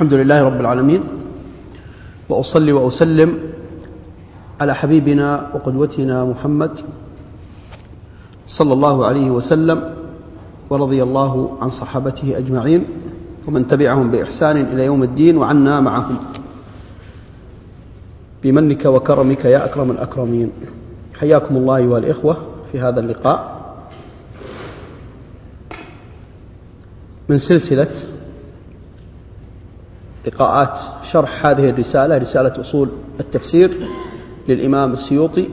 الحمد لله رب العالمين وأصلي وأسلم على حبيبنا وقدوتنا محمد صلى الله عليه وسلم ورضي الله عن صحابته أجمعين ومن تبعهم بإحسان إلى يوم الدين وعنا معهم. بمنك وكرمك يا أكرم الأكرمين. حياكم الله أيها الإخوة في هذا اللقاء. من سلسلة لقاءات شرح هذه الرسالة رسالة أصول التفسير للإمام السيوطي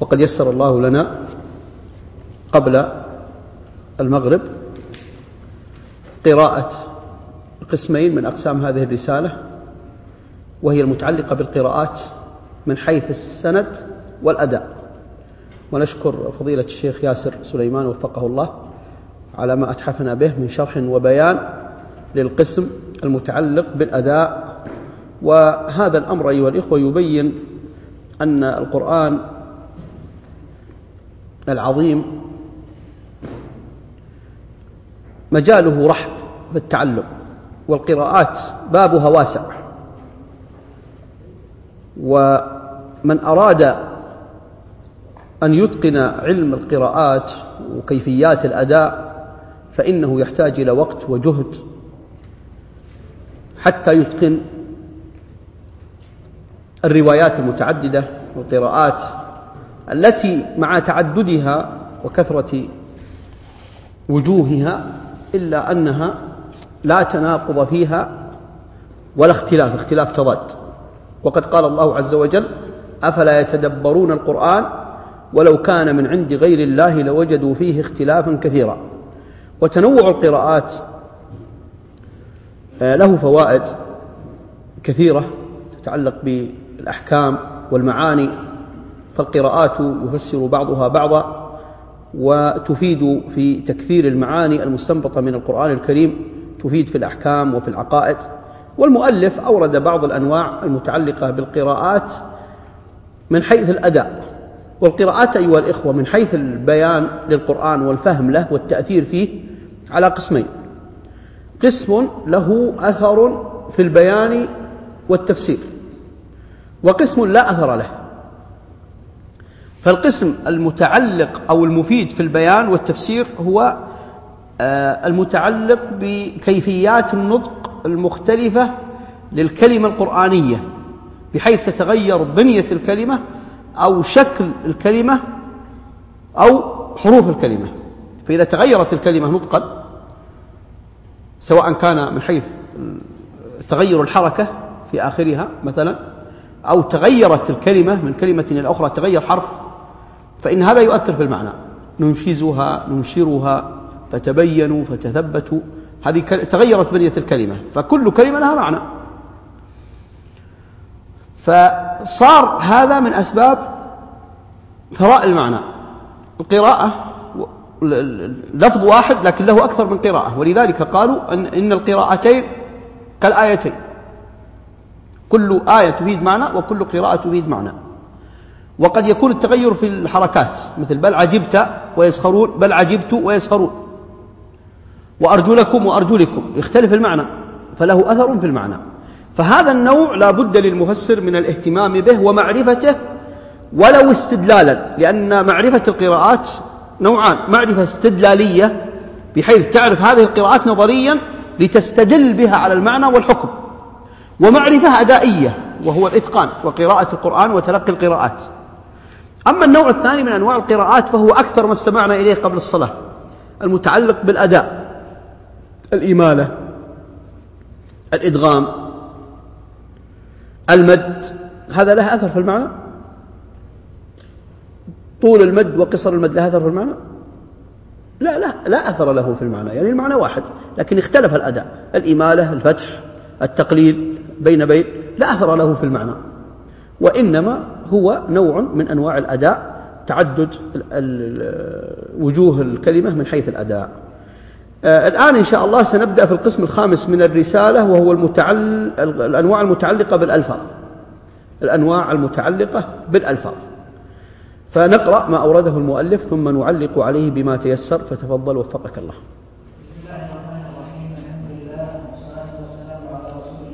وقد يسر الله لنا قبل المغرب قراءة قسمين من أقسام هذه الرسالة وهي المتعلقة بالقراءات من حيث السند والأداء. ونشكر فضيلة الشيخ ياسر سليمان وفقه الله على ما أتحفنا به من شرح وبيان للقسم المتعلق بالأداء وهذا الأمر أيها الإخوة يبين أن القرآن العظيم مجاله رحب بالتعلم والقراءات بابها واسع. ومن أراد أن يتقن علم القراءات وكيفيات الأداء فإنه يحتاج إلى وقت وجهد حتى يتقن الروايات المتعددة والقراءات التي مع تعددها وكثرة وجوهها إلا أنها لا تناقض فيها ولا اختلاف اختلاف تضاد. وقد قال الله عز وجل أفلا يتدبرون القرآن؟ ولو كان من عند غير الله لوجدوا فيه اختلافا كثيرا. وتنوع القراءات له فوائد كثيرة تتعلق بالأحكام والمعاني فالقراءات يفسر بعضها بعضا وتفيد في تكثير المعاني المستنبطة من القرآن الكريم تفيد في الأحكام وفي العقائد. والمؤلف أورد بعض الأنواع المتعلقة بالقراءات من حيث الأداء. والقراءات أيها الإخوة من حيث البيان للقرآن والفهم له والتأثير فيه على قسمين. قسم له أثر في البيان والتفسير وقسم لا أثر له فالقسم المتعلق أو المفيد في البيان والتفسير هو المتعلق بكيفيات النطق المختلفة للكلمة القرآنية بحيث تتغير بنية الكلمة أو شكل الكلمة أو حروف الكلمة فإذا تغيرت الكلمة نطقا سواء كان من حيث تغير الحركة في آخرها مثلا أو تغيرت الكلمة من كلمة إلى أخرى تغير حرف فإن هذا يؤثر في المعنى. ننشزها ننشرها فتبينوا فتثبتوا هذه تغيرت بنية الكلمة فكل كلمة لها معنى. فصار هذا من أسباب ثراء المعنى. القراءة لفظ واحد لكن له أكثر من قراءة. ولذلك قالوا أن, إن القراءتين كالآيتين. كل آية تفيد معنى وكل قراءة تفيد معنى. وقد يكون التغير في الحركات. مثل بل عجبت ويسخرون بل عجبت ويسخرون. وأرجلكم وأرجلكم يختلف المعنى فله أثر في المعنى. فهذا النوع لا بد للمفسر من الاهتمام به ومعرفته ولو استدلالا لأن معرفة القراءات نوعان معرفة استدلالية بحيث تعرف هذه القراءات نظريا لتستدل بها على المعنى والحكم ومعرفة أدائية وهو الإتقان وقراءة القرآن وتلقي القراءات. أما النوع الثاني من أنواع القراءات فهو أكثر ما استمعنا إليه قبل الصلاة المتعلق بالأداء الإمالة الإدغام المد هذا له أثر في المعنى؟ طول المد وقصر المد له أثر في المعنى؟ لا لا لا أثر له في المعنى يعني المعنى واحد لكن اختلف الأداء الإمالة الفتح التقليل بين بين لا أثر له في المعنى. وإنما هو نوع من أنواع الأداء تعدد وجوه الكلمة من حيث الأداء. الآن إن شاء الله سنبدأ في القسم الخامس من الرسالة وهو المتعل... الأنواع المتعلقة بالألفاظ. الأنواع المتعلقة بالألفاظ. فنقرأ ما أورده المؤلف ثم نعلق عليه بما تيسر. فتفضل وفقك الله بسم الله الرحمن الرحيم الحمد لله والصلاة والسلام على رسول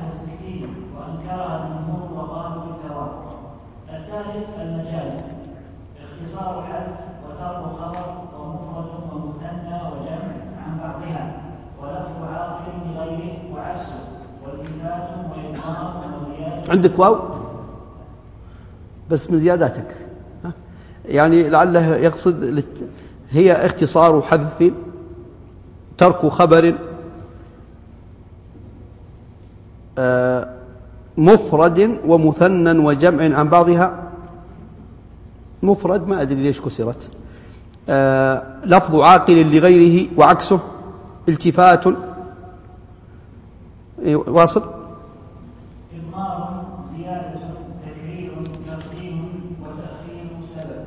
نحو ستين وأنكرها الجمهور وقالوا بالثواب الثالث المجاز اختصار حذف وترك خبر ومفرد ومثنى وجمع عن بعضها ولفظ عاقل لغيره وعكسه والتفات وإضمار وزيادة عندك واو؟ بس من زياداتك؟ يعني لعله يقصد هي اختصار حذف ترك خبر آه، مفرد ومثنى وجمع عن بعضها. مفرد ما أدري ليش كسرت. آه، لفظ عاقل لغيره وعكسه التفات. إيه، واصل إضمار زيادة تكرير تقديم وتأخير سبب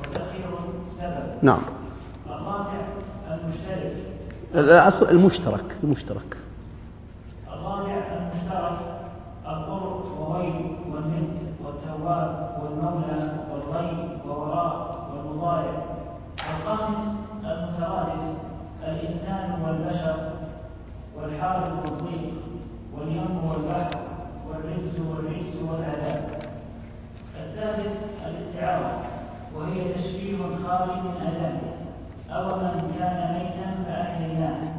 وتأخير سبب نعم. الرابع المشترك. المشترك المشترك الرابع المشترك القرب وويل والند والتواب والمولى والغي ووراء والمضارع الخامس المترادف الإنسان والبشر والحارب والضيق واليم والبحر والرجز والرجس والعذاب السادس الاستعارة وهي تشبيه خالي من أداته أو من كان ميتا فأحييناه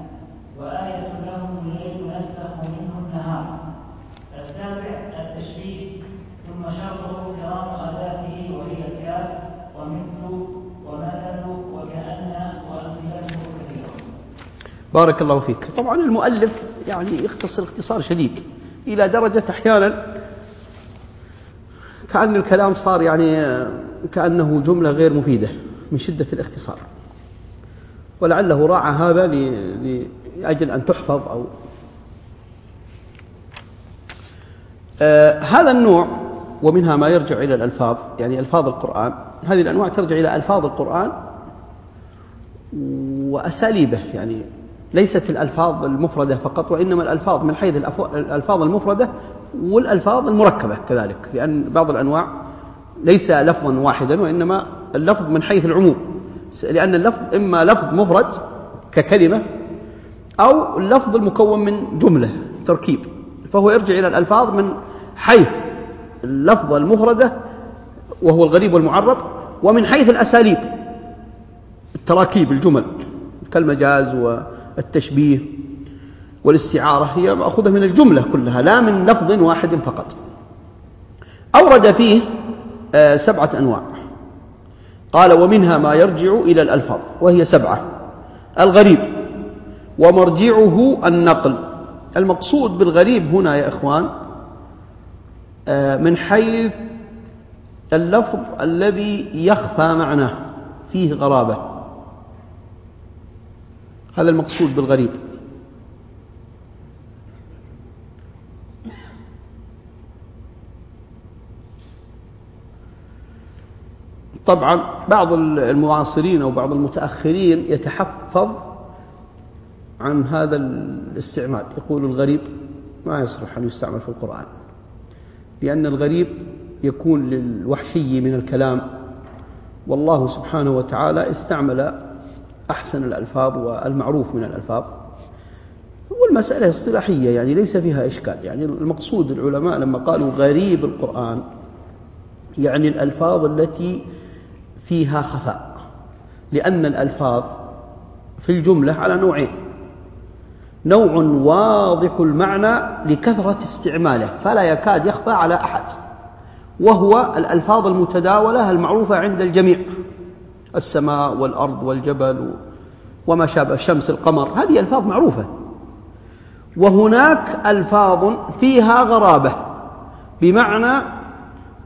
وآية لهم الليل نسخ منه النهار السابع التشبيه ثم شرطه كرام أداته وهي الكاف ومثل ومثل وكأن وأمثلته كثيرة بارك الله فيك. طبعا المؤلف يعني يختصر اختصار شديد إلى درجة أحيانا كأن الكلام صار يعني كأنه جملة غير مفيدة من شدة الاختصار. ولعله راعى هذا لأجل أن تحفظ أو آه هذا النوع ومنها ما يرجع إلى الألفاظ يعني ألفاظ القرآن. هذه الأنواع ترجع إلى ألفاظ القرآن وأساليبه يعني ليست الألفاظ المفردة فقط وإنما الألفاظ من حيث الألفاظ المفردة والألفاظ المركبة كذلك لأن بعض الأنواع ليس لفظا واحدا وإنما اللفظ من حيث العموم لأن اللفظ إما لفظ مفرد ككلمة أو اللفظ المكون من جملة تركيب فهو يرجع إلى الألفاظ من حيث اللفظة المفردة وهو الغريب والمعرب ومن حيث الأساليب التراكيب الجمل كالمجاز والتشبيه والاستعارة هي مأخوذة من الجملة كلها لا من لفظ واحد فقط. أورد فيه آه، سبعة أنواع. قال ومنها ما يرجع إلى الألفاظ وهي سبعة. الغريب ومرجعه النقل. المقصود بالغريب هنا يا إخوان آه، من حيث اللفظ الذي يخفى معناه فيه غرابة. هذا المقصود بالغريب. طبعا بعض المعاصرين أو بعض المتأخرين يتحفظ عن هذا الاستعمال. يقول الغريب ما يصلح أن يستعمل في القرآن لأن الغريب يكون للوحشي من الكلام. والله سبحانه وتعالى استعمل أحسن الألفاظ والمعروف من الألفاظ. والمسألة اصطلاحية يعني ليس فيها إشكال. يعني المقصود العلماء لما قالوا غريب القرآن يعني الألفاظ التي فيها خفاء. لأن الألفاظ في الجملة على نوعين. نوع واضح المعنى لكثرة استعماله فلا يكاد يخفى على أحد. وهو الألفاظ المتداولة المعروفة عند الجميع. السماء والأرض والجبل وما شابه الشمس القمر. هذه ألفاظ معروفة. وهناك ألفاظ فيها غرابة بمعنى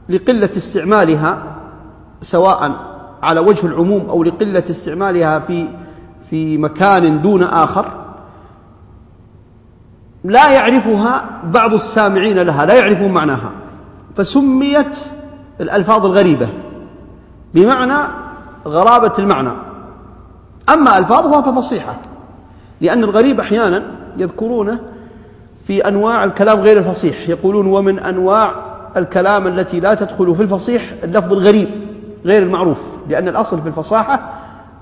لقلة استعمالها سواء على وجه العموم أو لقلة استعمالها في في مكان دون آخر لا يعرفها بعض السامعين لها لا يعرفون معناها. فسميت الألفاظ الغريبة بمعنى غرابة المعنى. أما ألفاظها ففصيحة لأن الغريب أحيانا يذكرونه في أنواع الكلام غير الفصيح. يقولون ومن أنواع الكلام التي لا تدخل في الفصيح اللفظ الغريب غير المعروف لأن الأصل في الفصاحة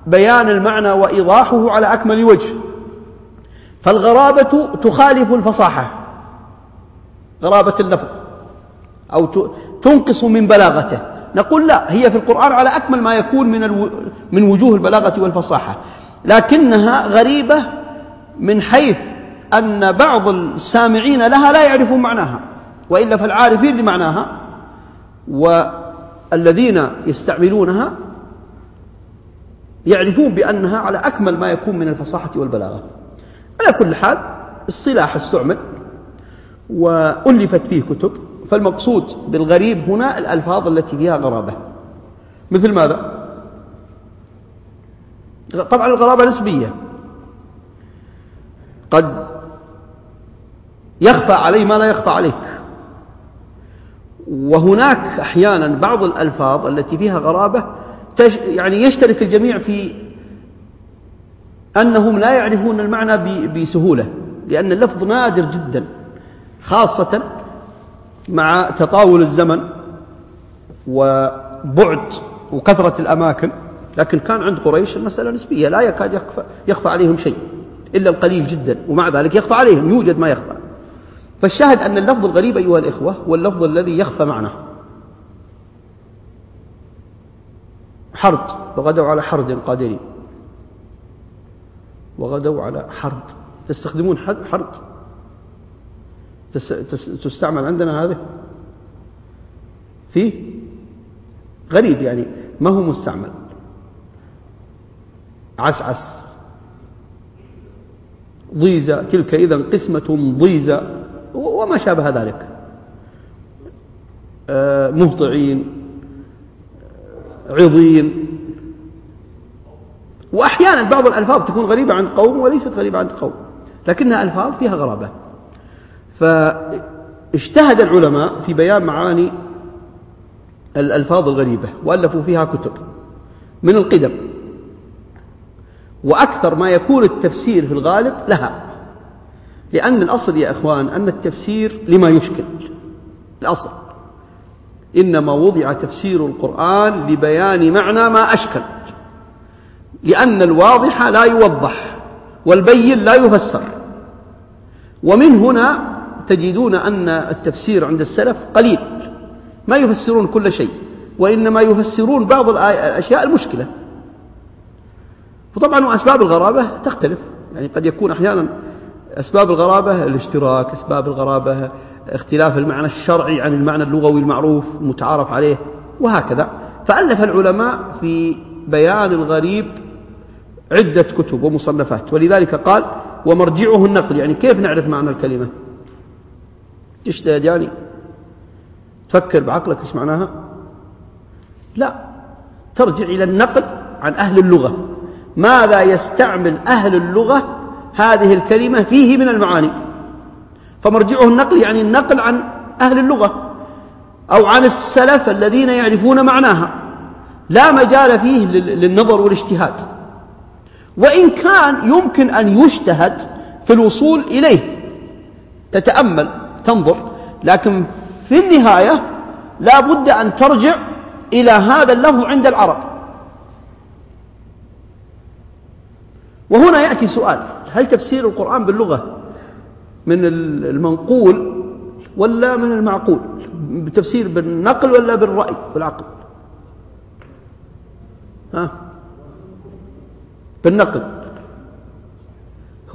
بيان المعنى وإيضاحه على أكمل وجه. فالغرابة تخالف الفصاحة غرابة اللفظ أو تنقص من بلاغته. نقول لا هي في القرآن على أكمل ما يكون من, ألو... من وجوه البلاغة والفصاحة. لكنها غريبة من حيث أن بعض السامعين لها لا يعرفون معناها وإلا فالعارفين لمعناها والذين يستعملونها يعرفون بأنها على أكمل ما يكون من الفصاحة والبلاغة. على كل حال الصلاح استعمل وألفت فيه كتب فالمقصود بالغريب هنا الألفاظ التي فيها غرابة. مثل ماذا؟ طبعا الغرابة نسبية. قد يخفى عليه ما لا يخفى عليك. وهناك أحيانا بعض الألفاظ التي فيها غرابة يعني يشترك الجميع في أنهم لا يعرفون المعنى بسهولة لأن اللفظ نادر جدا خاصة مع تطاول الزمن وبعد وكثرة الأماكن لكن كان عند قريش المسألة نسبية لا يكاد يخفى, يخفى عليهم شيء إلا القليل جدا ومع ذلك يخفى عليهم يوجد ما يخفى. فالشاهد أن اللفظ الغريب أيها الإخوة هو اللفظ الذي يخفى معناه. حرد وغدوا على حرد قادرين. وغدوا على حرد. تستخدمون حرد؟ تستعمل عندنا هذه؟ فيه غريب يعني ما هو مستعمل؟ عسعس ضيزة تلك إذا قسمة ضيزة وما شابه ذلك. آه، مهطعين عظيم وأحيانا بعض الألفاظ تكون غريبة عند قوم وليست غريبة عند قوم لكنها ألفاظ فيها غرابة. فاجتهد العلماء في بيان معاني الألفاظ الغريبة وألفوا فيها كتب من القدم. وأكثر ما يكون التفسير في الغالب لها لأن الأصل يا أخوان أن التفسير لما يشكل الأصل. إنما وضع تفسير القرآن لبيان معنى ما أشكل لأن الواضح لا يوضح والبين لا يفسر. ومن هنا تجدون أن التفسير عند السلف قليل. ما يفسرون كل شيء وإنما يفسرون بعض الأشياء المشكلة. وطبعا وأسباب الغرابة تختلف. يعني قد يكون أحيانا أسباب الغرابة الاشتراك أسباب الغرابة اختلاف المعنى الشرعي عن المعنى اللغوي المعروف المتعارف عليه وهكذا. فألف العلماء في بيان الغريب عدة كتب ومصنفات. ولذلك قال ومرجعه النقل. يعني كيف نعرف معنى الكلمة؟ تجتهد يعني. تفكر بعقلك إيش معناها؟ لا. ترجع إلى النقل عن أهل اللغة. ماذا يستعمل أهل اللغة؟ هذه الكلمة فيه من المعاني. فمرجعه النقل يعني النقل عن أهل اللغة. أو عن السلف الذين يعرفون معناها. لا مجال فيه للنظر والاجتهاد. وإن كان يمكن أن يجتهد في الوصول إليه. تتأمل. تنظر. لكن في النهاية لا بد أن ترجع إلى هذا اللفظ عند العرب. وهنا يأتي سؤال هل تفسير القرآن باللغة من المنقول ولا من المعقول؟ بتفسير بالنقل ولا بالرأي بالعقل ها؟ بالنقل.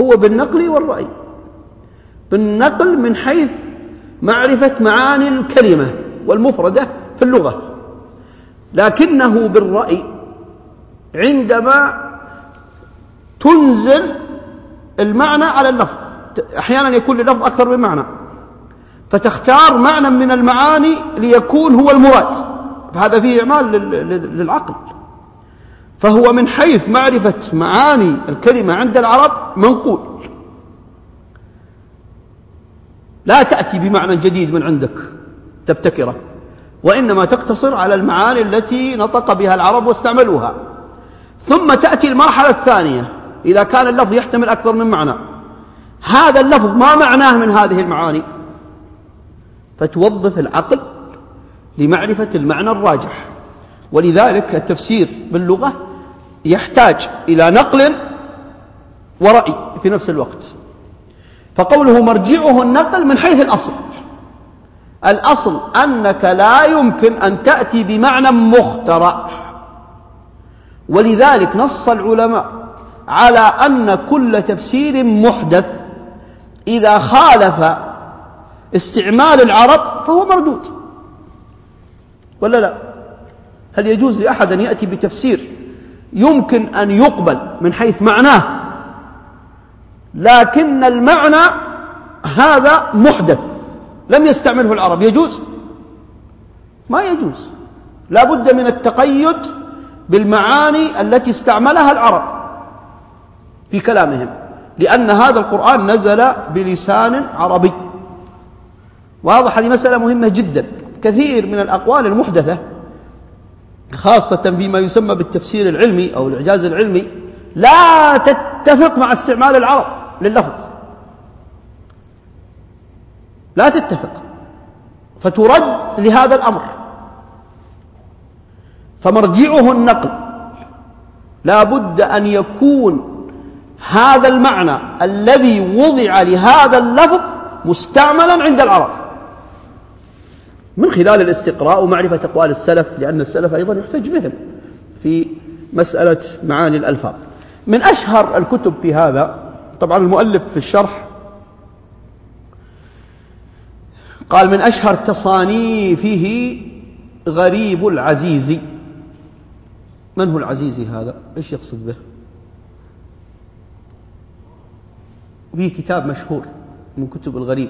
هو بالنقل والرأي. بالنقل من حيث معرفة معاني الكلمة والمفردة في اللغة. لكنه بالرأي عندما تنزل المعنى على اللفظ أحيانا يكون للفظ أكثر من معنى فتختار معنى من المعاني ليكون هو المراد. فهذا فيه إعمال للعقل. فهو من حيث معرفة معاني الكلمة عند العرب منقول. لا تأتي بمعنى جديد من عندك تبتكره. وإنما تقتصر على المعاني التي نطق بها العرب واستعملوها. ثم تأتي المرحلة الثانية إذا كان اللفظ يحتمل أكثر من معنى. هذا اللفظ ما معناه من هذه المعاني؟ فتوظف العقل لمعرفة المعنى الراجح. ولذلك التفسير باللغة يحتاج إلى نقل ورأي في نفس الوقت. فقوله مرجعه النقل من حيث الأصل. الأصل أنك لا يمكن أن تأتي بمعنى مخترع. ولذلك نص العلماء على أن كل تفسير محدث. إذا خالف استعمال العرب فهو مردود. ولا لا؟ هل يجوز لأحد أن يأتي بتفسير يمكن أن يقبل من حيث معناه؟ لكن المعنى هذا محدث. لم يستعمله العرب. يجوز؟ ما يجوز. لا بد من التقيد بالمعاني التي استعملها العرب في كلامهم لأن هذا القرآن نزل بلسان عربي. واضح هذه مسألة مهمة جدا. كثير من الأقوال المحدثة خاصة فيما يسمى بالتفسير العلمي أو الإعجاز العلمي لا تتفق مع استعمال العرب. لللفظ لا تتفق. فترد لهذا الأمر. فمرجعه النقل. لا بد أن يكون هذا المعنى الذي وضع لهذا اللفظ مستعملا عند العرب. من خلال الاستقراء ومعرفة أقوال السلف لأن السلف أيضا يحتج بهم في مسألة معاني الألفاظ. من أشهر الكتب في هذا طبعا المؤلف في الشرح قال من أشهر تصانيفه غريب العزيز. من هو العزيزي هذا؟ إيش يقصد به؟ فيه كتاب مشهور من كتب الغريب.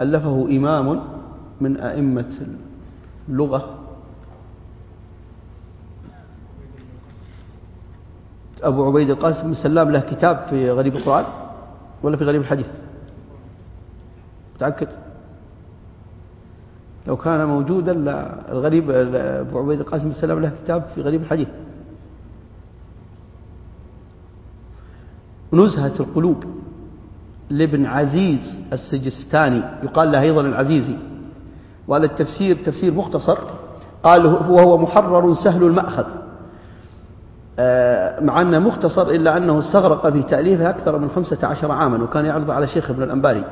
ألفه إمام من أئمة اللغة. أبو عبيد القاسم بن سلام له كتاب في غريب القرآن ولا في غريب الحديث؟ متأكد؟ لو كان موجودا الغريب أبو عبيد القاسم بن سلام له كتاب في غريب الحديث. نزهة القلوب. لابن عزيز السجستاني يقال له أيضا العزيزي. وهذا التفسير تفسير مختصر. قال وهو محرر سهل المأخذ. مع أنه مختصر إلا أنه استغرق في تأليفه أكثر من خمسة عشر عاما وكان يعرض على شيخ ابن الأنباري.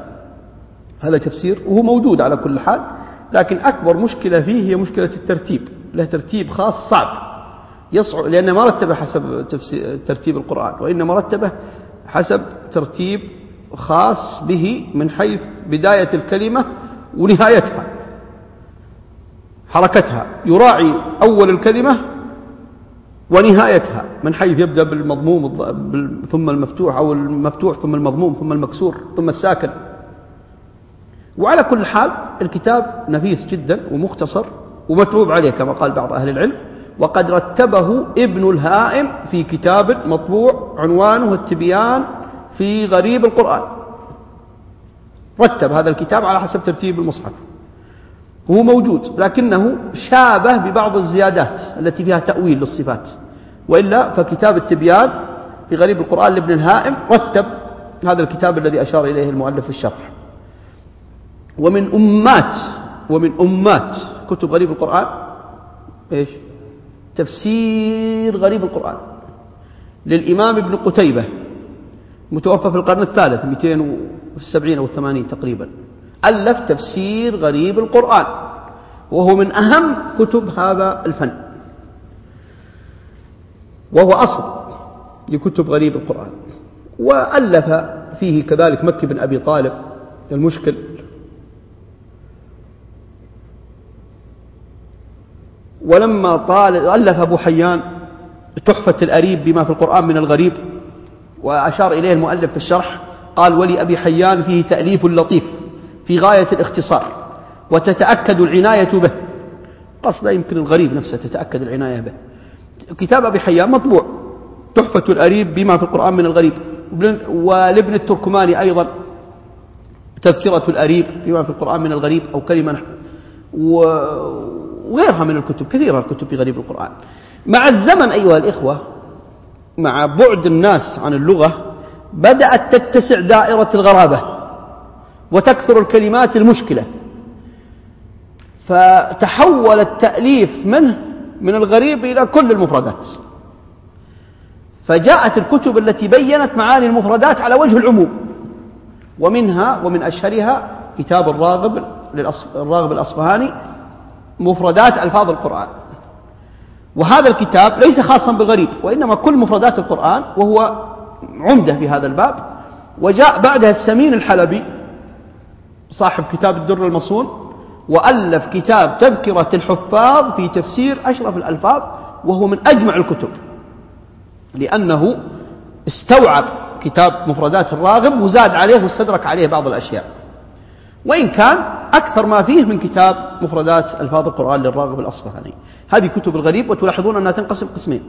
هذا تفسير وهو موجود على كل حال لكن أكبر مشكلة فيه هي مشكلة الترتيب له ترتيب خاص صعب. يصعب لأنه ما رتبه حسب ترتيب القرآن وإنما رتبه حسب ترتيب خاص به من حيث بداية الكلمة ونهايتها حركتها. يراعي أول الكلمة ونهايتها من حيث يبدأ بالمضموم ثم المفتوح أو المفتوح ثم المضموم ثم المكسور ثم الساكن. وعلى كل حال الكتاب نفيس جدا ومختصر ومتعوب عليه كما قال بعض أهل العلم. وقد رتبه ابن الهائم في كتاب مطبوع عنوانه التبيان في غريب القرآن. رتب هذا الكتاب على حسب ترتيب المصحف. هو موجود لكنه شابه ببعض الزيادات التي فيها تأويل للصفات. وإلا فكتاب التبيان في غريب القرآن لابن الهائم رتب هذا الكتاب الذي أشار إليه المؤلف في الشرح. ومن أمات ومن أمات كتب غريب القرآن إيش؟ تفسير غريب القرآن. للإمام ابن قتيبة متوفى في القرن الثالث 270 أو 80 تقريبا. ألف تفسير غريب القرآن وهو من أهم كتب هذا الفن. وهو أصل لكتب غريب القرآن. وألف فيه كذلك مكي بن أبي طالب المشكل. ولما طال ألف أبو حيان تحفة الأريب بما في القرآن من الغريب وأشار إليه المؤلف في الشرح قال ولي أبي حيان فيه تأليف لطيف. في غاية الاختصار وتتأكد العناية به. قصد يمكن الغريب نفسه تتأكد العناية به. كتاب أبي حيان مطبوع تحفة الأريب بما في القرآن من الغريب. ولابن التركماني أيضا تذكرة الأريب بما في القرآن من الغريب أو كلمة وغيرها من الكتب كثيرة الكتب في غريب القرآن. مع الزمن أيها الإخوة مع بعد الناس عن اللغة بدأت تتسع دائرة الغرابة. وتكثر الكلمات المشكلة. فتحول التأليف منه من الغريب إلى كل المفردات. فجاءت الكتب التي بينت معاني المفردات على وجه العموم. ومنها ومن أشهرها كتاب الراغب للراغب الأصفهاني مفردات ألفاظ القرآن. وهذا الكتاب ليس خاصا بالغريب وإنما كل مفردات القرآن وهو عمدة في هذا الباب. وجاء بعدها السمين الحلبي صاحب كتاب الدر المصون وألف كتاب تذكرة الحفاظ في تفسير أشرف الألفاظ وهو من أجمع الكتب. لأنه استوعب كتاب مفردات الراغب وزاد عليه واستدرك عليه بعض الأشياء. وإن كان أكثر ما فيه من كتاب مفردات ألفاظ القرآن للراغب الأصفهاني. هذه كتب الغريب وتلاحظون أنها تنقسم قسمين.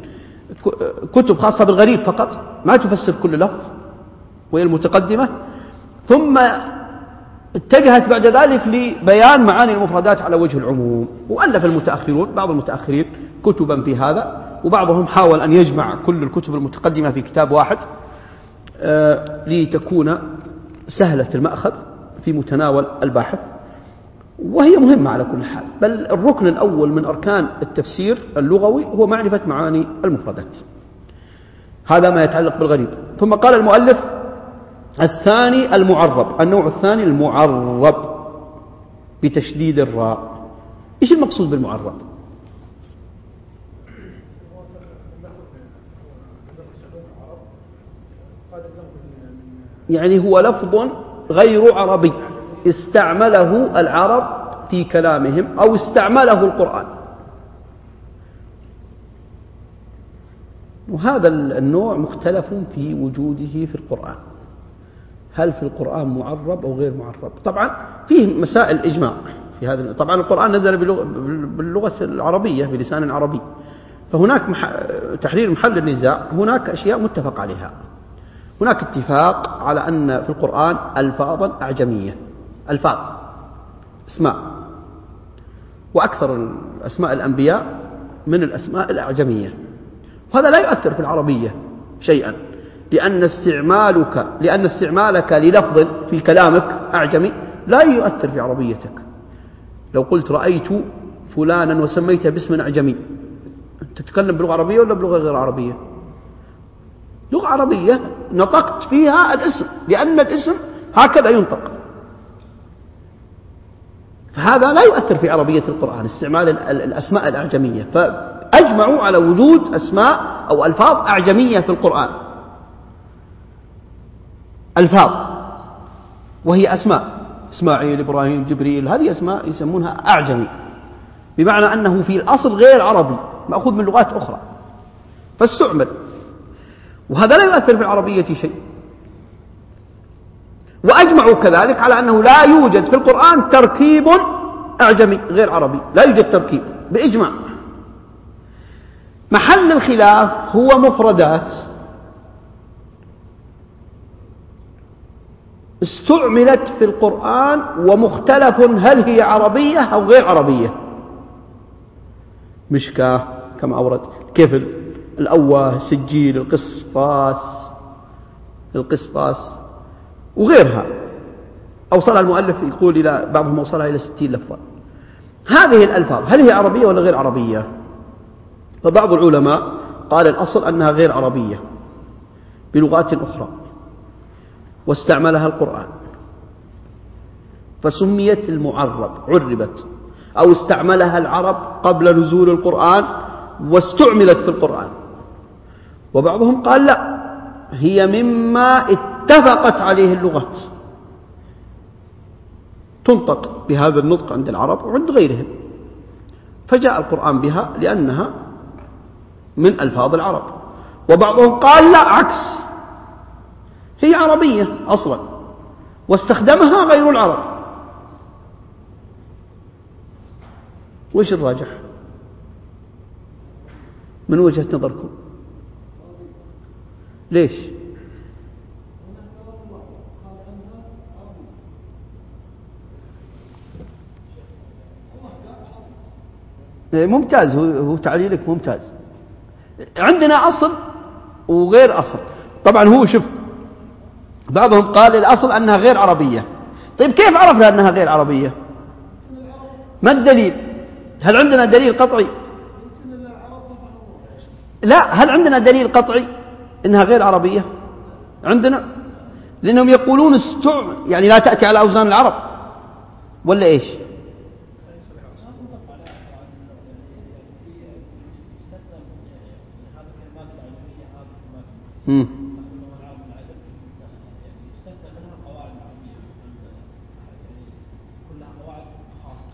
كتب خاصة بالغريب فقط ما تفسر كل لفظ وهي المتقدمة. ثم اتجهت بعد ذلك لبيان معاني المفردات على وجه العموم. وألف المتأخرون بعض المتأخرين كتبا في هذا وبعضهم حاول أن يجمع كل الكتب المتقدمة في كتاب واحد آه، لتكون سهلة المأخذ في متناول الباحث. وهي مهمة على كل حال بل الركن الأول من أركان التفسير اللغوي هو معرفة معاني المفردات. هذا ما يتعلق بالغريب. ثم قال المؤلف الثاني المعرب. النوع الثاني المعرب. بتشديد الراء. إيش المقصود بالمعرب؟ يعني هو لفظ غير عربي. استعمله العرب في كلامهم أو استعمله القرآن. وهذا النوع مختلف في وجوده في القرآن. هل في القرآن معرب أو غير معرب؟ طبعا فيه مسائل إجماع في هذا طبعا القرآن نزل باللغة العربية بلسان عربي. فهناك تحرير محل النزاع هناك أشياء متفق عليها. هناك اتفاق على أن في القرآن ألفاظا أعجمية. ألفاظ أسماء. وأكثر أسماء الأنبياء من الأسماء الأعجمية. وهذا لا يؤثر في العربية شيئا. لأن استعمالك لأن استعمالك للفظ في كلامك أعجمي لا يؤثر في عربيتك. لو قلت رأيت فلانا وسميته باسم أعجمي تتكلم بلغة عربية ولا بلغة غير عربية؟ لغة عربية نطقت فيها الاسم لأن الاسم هكذا ينطق. فهذا لا يؤثر في عربية القرآن استعمال الأسماء الأعجمية. فأجمعوا على وجود أسماء أو ألفاظ أعجمية في القرآن. ألفاظ. وهي أسماء. إسماعيل إبراهيم جبريل هذه أسماء يسمونها أعجمي. بمعنى أنه في الأصل غير عربي مأخوذ من لغات أخرى. فاستعمل. وهذا لا يؤثر في العربية شيء. وأجمعوا كذلك على أنه لا يوجد في القرآن تركيب أعجمي غير عربي. لا يوجد تركيب بإجماع. محل الخلاف هو مفردات استعملت في القرآن ومختلف هل هي عربية أو غير عربية. مشكاة كما أورد كفل الأواه السجيل القسطاس القسطاس وغيرها. أوصلها المؤلف يقول إلى بعضهم أوصلها إلى ستين لفظة هذه الألفاظ هل هي عربية ولا غير عربية؟ فبعض العلماء قال الأصل أنها غير عربية بلغات أخرى. واستعملها القرآن. فسميت المعرب عربت أو استعملها العرب قبل نزول القرآن واستعملت في القرآن. وبعضهم قال لا هي مما اتفقت عليه اللغات. تنطق بهذا النطق عند العرب وعند غيرهم. فجاء القرآن بها لأنها من ألفاظ العرب. وبعضهم قال لا عكس. هي عربية أصلا واستخدمها غير العرب. وش الراجح؟ من وجهة نظركم؟ ليش؟ إيه، ممتاز هو تعليلك ممتاز. عندنا أصل وغير أصل. طبعا هو شوف بعضهم قال الأصل أنها غير عربية. طيب كيف عرفنا أنها غير عربية؟ ما الدليل؟ هل عندنا دليل قطعي؟ لا هل عندنا دليل قطعي إنها غير عربية؟ عندنا. لأنهم يقولون استع يعني لا تأتي على أوزان العرب. ولا إيش؟ مم.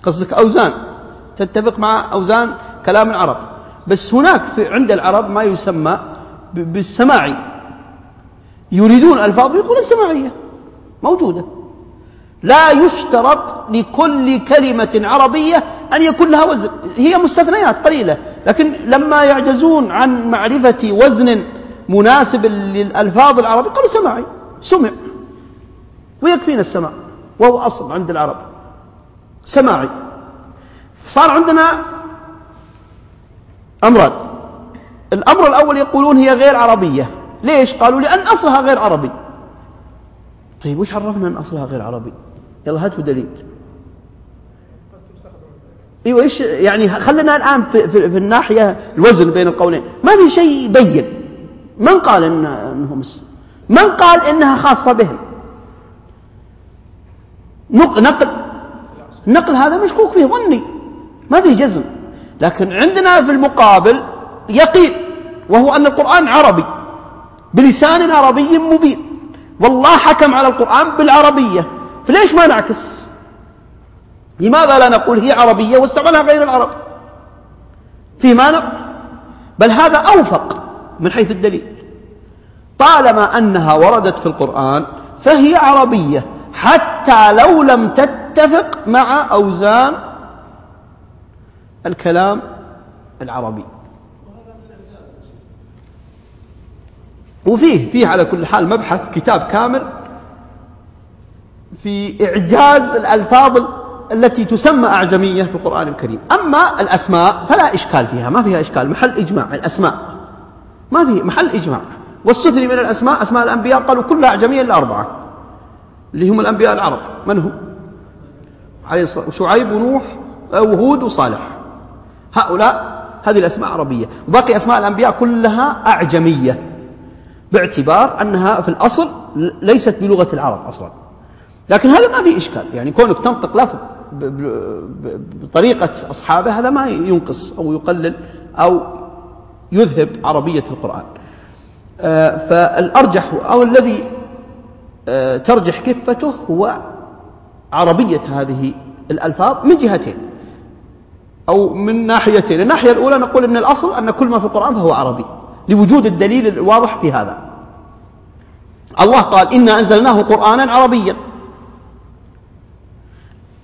قصدك أوزان تتفق مع أوزان كلام العرب. بس هناك في عند العرب ما يسمى بالسماعي. يريدون ألفاظ يقولون سماعية موجودة. لا يشترط لكل كلمة عربية أن يكون لها وزن. هي مستثنيات قليلة لكن لما يعجزون عن معرفة وزن مناسب للألفاظ العربية قالوا سماعي سمع. ويكفينا السماع وهو أصل عند العرب. سماعي. صار عندنا أمران الأمر الأول يقولون هي غير عربية. ليش؟ قالوا لأن أصلها غير عربي. طيب وش عرفنا أن أصلها غير عربي؟ يلا هاتوا دليل. إيوه إيش يعني؟ خلينا الآن في, في, في الناحية الوزن بين القولين. ما في شيء يبين. من قال إن إنه مس؟ من قال إنها خاصة بهم؟ نق- نقل النقل هذا مشكوك فيه ظني. ما فيه جزم. لكن عندنا في المقابل يقين وهو أن القرآن عربي. بلسان عربي مبين. والله حكم على القرآن بالعربية. فليش ما نعكس؟ لماذا لا نقول هي عربية واستعملها غير العرب؟ في مانع؟ بل هذا أوفق من حيث الدليل. طالما أنها وردت في القرآن فهي عربية. حتى لو لم تتفق مع أوزان الكلام العربي. وفيه فيه على كل حال مبحث كتاب كامل في إعجاز الألفاظ التي تسمى أعجمية في القرآن الكريم. أما الأسماء فلا إشكال فيها ما فيها إشكال. محل إجماع الأسماء. ما في محل إجماع. واستثني من الأسماء أسماء الأنبياء قالوا كلها أعجمية إلا أربعة اللي هم الأنبياء العرب. من هم عليه الصلاة شعيب ونوح وهود وصالح. هؤلاء هذه الأسماء عربية. وباقي أسماء الأنبياء كلها أعجمية باعتبار أنها في الأصل ليست بلغة العرب أصلا. لكن هذا ما في إشكال. يعني كونك تنطق لفظ بطريقة أصحابه هذا ما ينقص أو يقلل أو يذهب عربية القرآن. آه، فالأرجح أو الذي آه، ترجح كفته هو عربية هذه الألفاظ من جهتين أو من ناحيتين. الناحية الأولى نقول أن الأصل أن كل ما في القرآن فهو عربي لوجود الدليل الواضح في هذا. الله قال إنا أنزلناه قرآنا عربيا.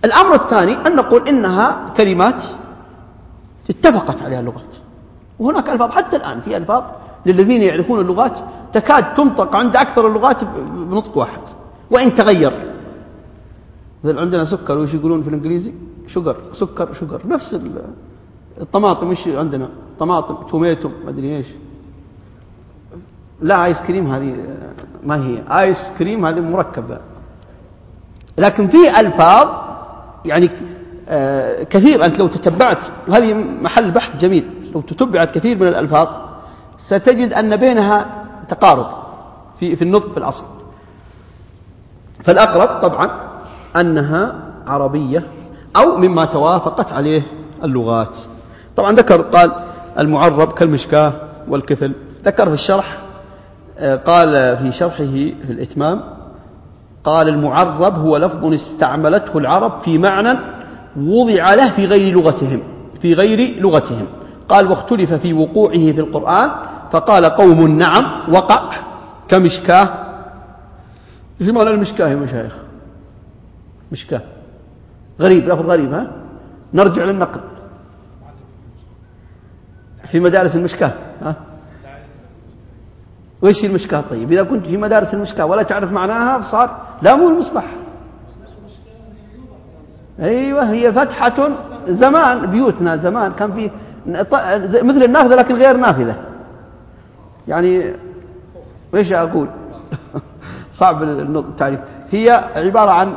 الأمر الثاني أن نقول إنها كلمات اتفقت عليها اللغات. وهناك ألفاظ حتى الآن في ألفاظ للذين يعرفون اللغات تكاد تنطق عند أكثر اللغات بنطق واحد. وإن تغير. مثل عندنا سكر وش يقولون في الإنجليزي؟ شجر سكر شجر نفس ال- الطماطم إيش عندنا؟ طماطم توميتو ما أدري إيش. لا آيس كريم هذه ما هي. آيس كريم هذه مركبة. لكن في ألفاظ يعني آه، كثير. أنت لو تتبعت وهذه محل بحث جميل. لو تتبعت كثير من الألفاظ ستجد أن بينها تقارب في في النطق في الأصل. فالأقرب طبعا أنها عربية أو مما توافقت عليه اللغات. طبعا ذكر قال المعرب كالمشكاة والكثل. ذكر في الشرح آه، قال في شرحه في الإتمام قال المعرب هو لفظ استعملته العرب في معنى وضع له في غير لغتهم في غير لغتهم. قال واختلف في وقوعه في القرآن فقال قوم نعم وقع كمشكاة. إيش معنى المشكاة يا مشايخ؟ مشكاه غريب لفظ غريب ها؟ نرجع للنقل في مدارس المشكاة ها؟ وإيش هي المشكاة؟ طيب إذا كنت في مدارس المشكاة ولا تعرف معناها صار لا مو المصباح. أيوة هي فتحة زمان بيوتنا زمان كان في مثل النافذة لكن غير نافذة. يعني وإيش أقول؟ صعب التعريف هي عبارة عن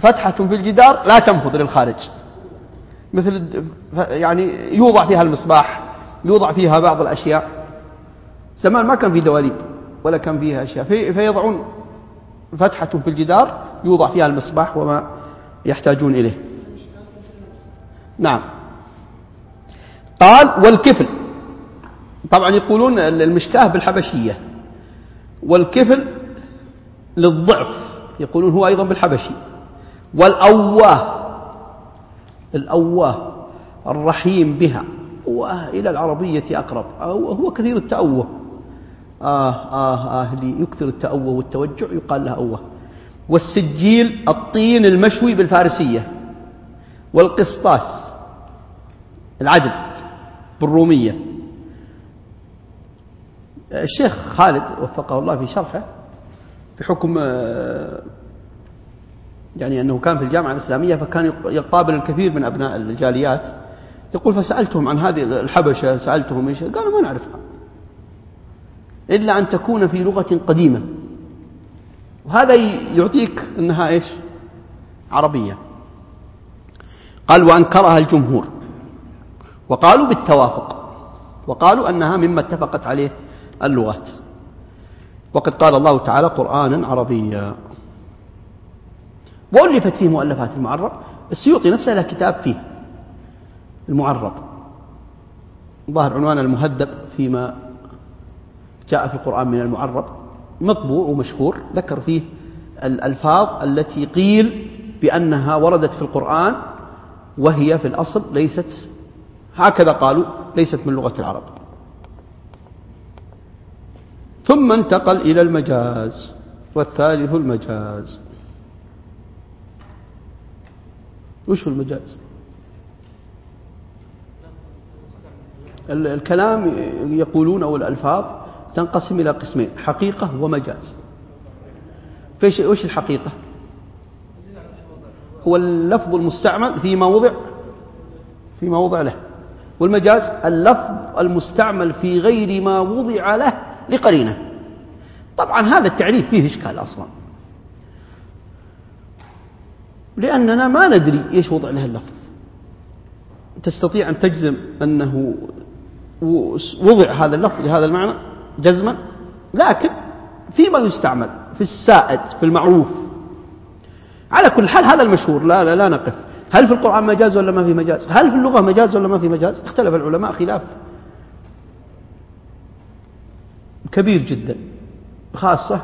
فتحة في الجدار لا تنفذ للخارج. مثل يعني يوضع فيها المصباح يوضع فيها بعض الأشياء. زمان ما كان في دواليب ولا كان فيها أشياء. في فيضعون فتحة في الجدار يوضع فيها المصباح وما يحتاجون إليه. نعم. قال والكفل. طبعا يقولون المشكاه بالحبشية. والكفل للضعف. يقولون هو أيضا بالحبشي. والأواه الأواه الرحيم بها هو إلى العربية أقرب هو كثير التأوه. آه آه آه يكثر التأوه والتوجع يقال له أوه والسجيل الطين المشوي بالفارسية. والقسطاس العدل بالرومية. الشيخ خالد وفقه الله في شرحه بحكم آه، يعني أنه كان في الجامعة الإسلامية فكان يقابل الكثير من أبناء الجاليات. يقول فسألتهم عن هذه الحبشة سألتهم إيش قالوا ما نعرفها. إلا أن تكون في لغة قديمة. وهذا يعطيك أنها إيش؟ عربية. قال وأنكرها الجمهور. وقالوا بالتوافق. وقالوا أنها مما اتفقت عليه اللغات. وقد قال الله تعالى قرآنا عربيا. وألفت فيه مؤلفات المعرب السيوطي نفسه له كتاب فيه المعرب. ظاهر عنوان المهذب فيما جاء في القرآن من المعرب. مطبوع ومشهور ذكر فيه الألفاظ التي قيل بأنها وردت في القرآن وهي في الأصل ليست هكذا قالوا ليست من لغة العرب. ثم انتقل إلى المجاز والثالث المجاز. وش هو المجاز؟ الكلام يقولون أو الألفاظ تنقسم إلى قسمين حقيقة ومجاز. فيش وش الحقيقة؟ هو اللفظ المستعمل في موضع في موضع له. والمجاز اللفظ المستعمل في غير ما وضع له لقرينة. طبعا هذا التعريف فيه إشكال أصلا. لأننا ما ندري إيش وضع له اللفظ. تستطيع أن تجزم أنه وضع هذا اللفظ لهذا المعنى جزما؟ لكن فيما يستعمل في السائد في المعروف. على كل حال هذا المشهور لا لا لا نقف. هل في القرآن مجاز ولا ما في مجاز؟ هل في اللغة مجاز ولا ما في مجاز؟ اختلف العلماء خلاف. كبير جدا. خاصة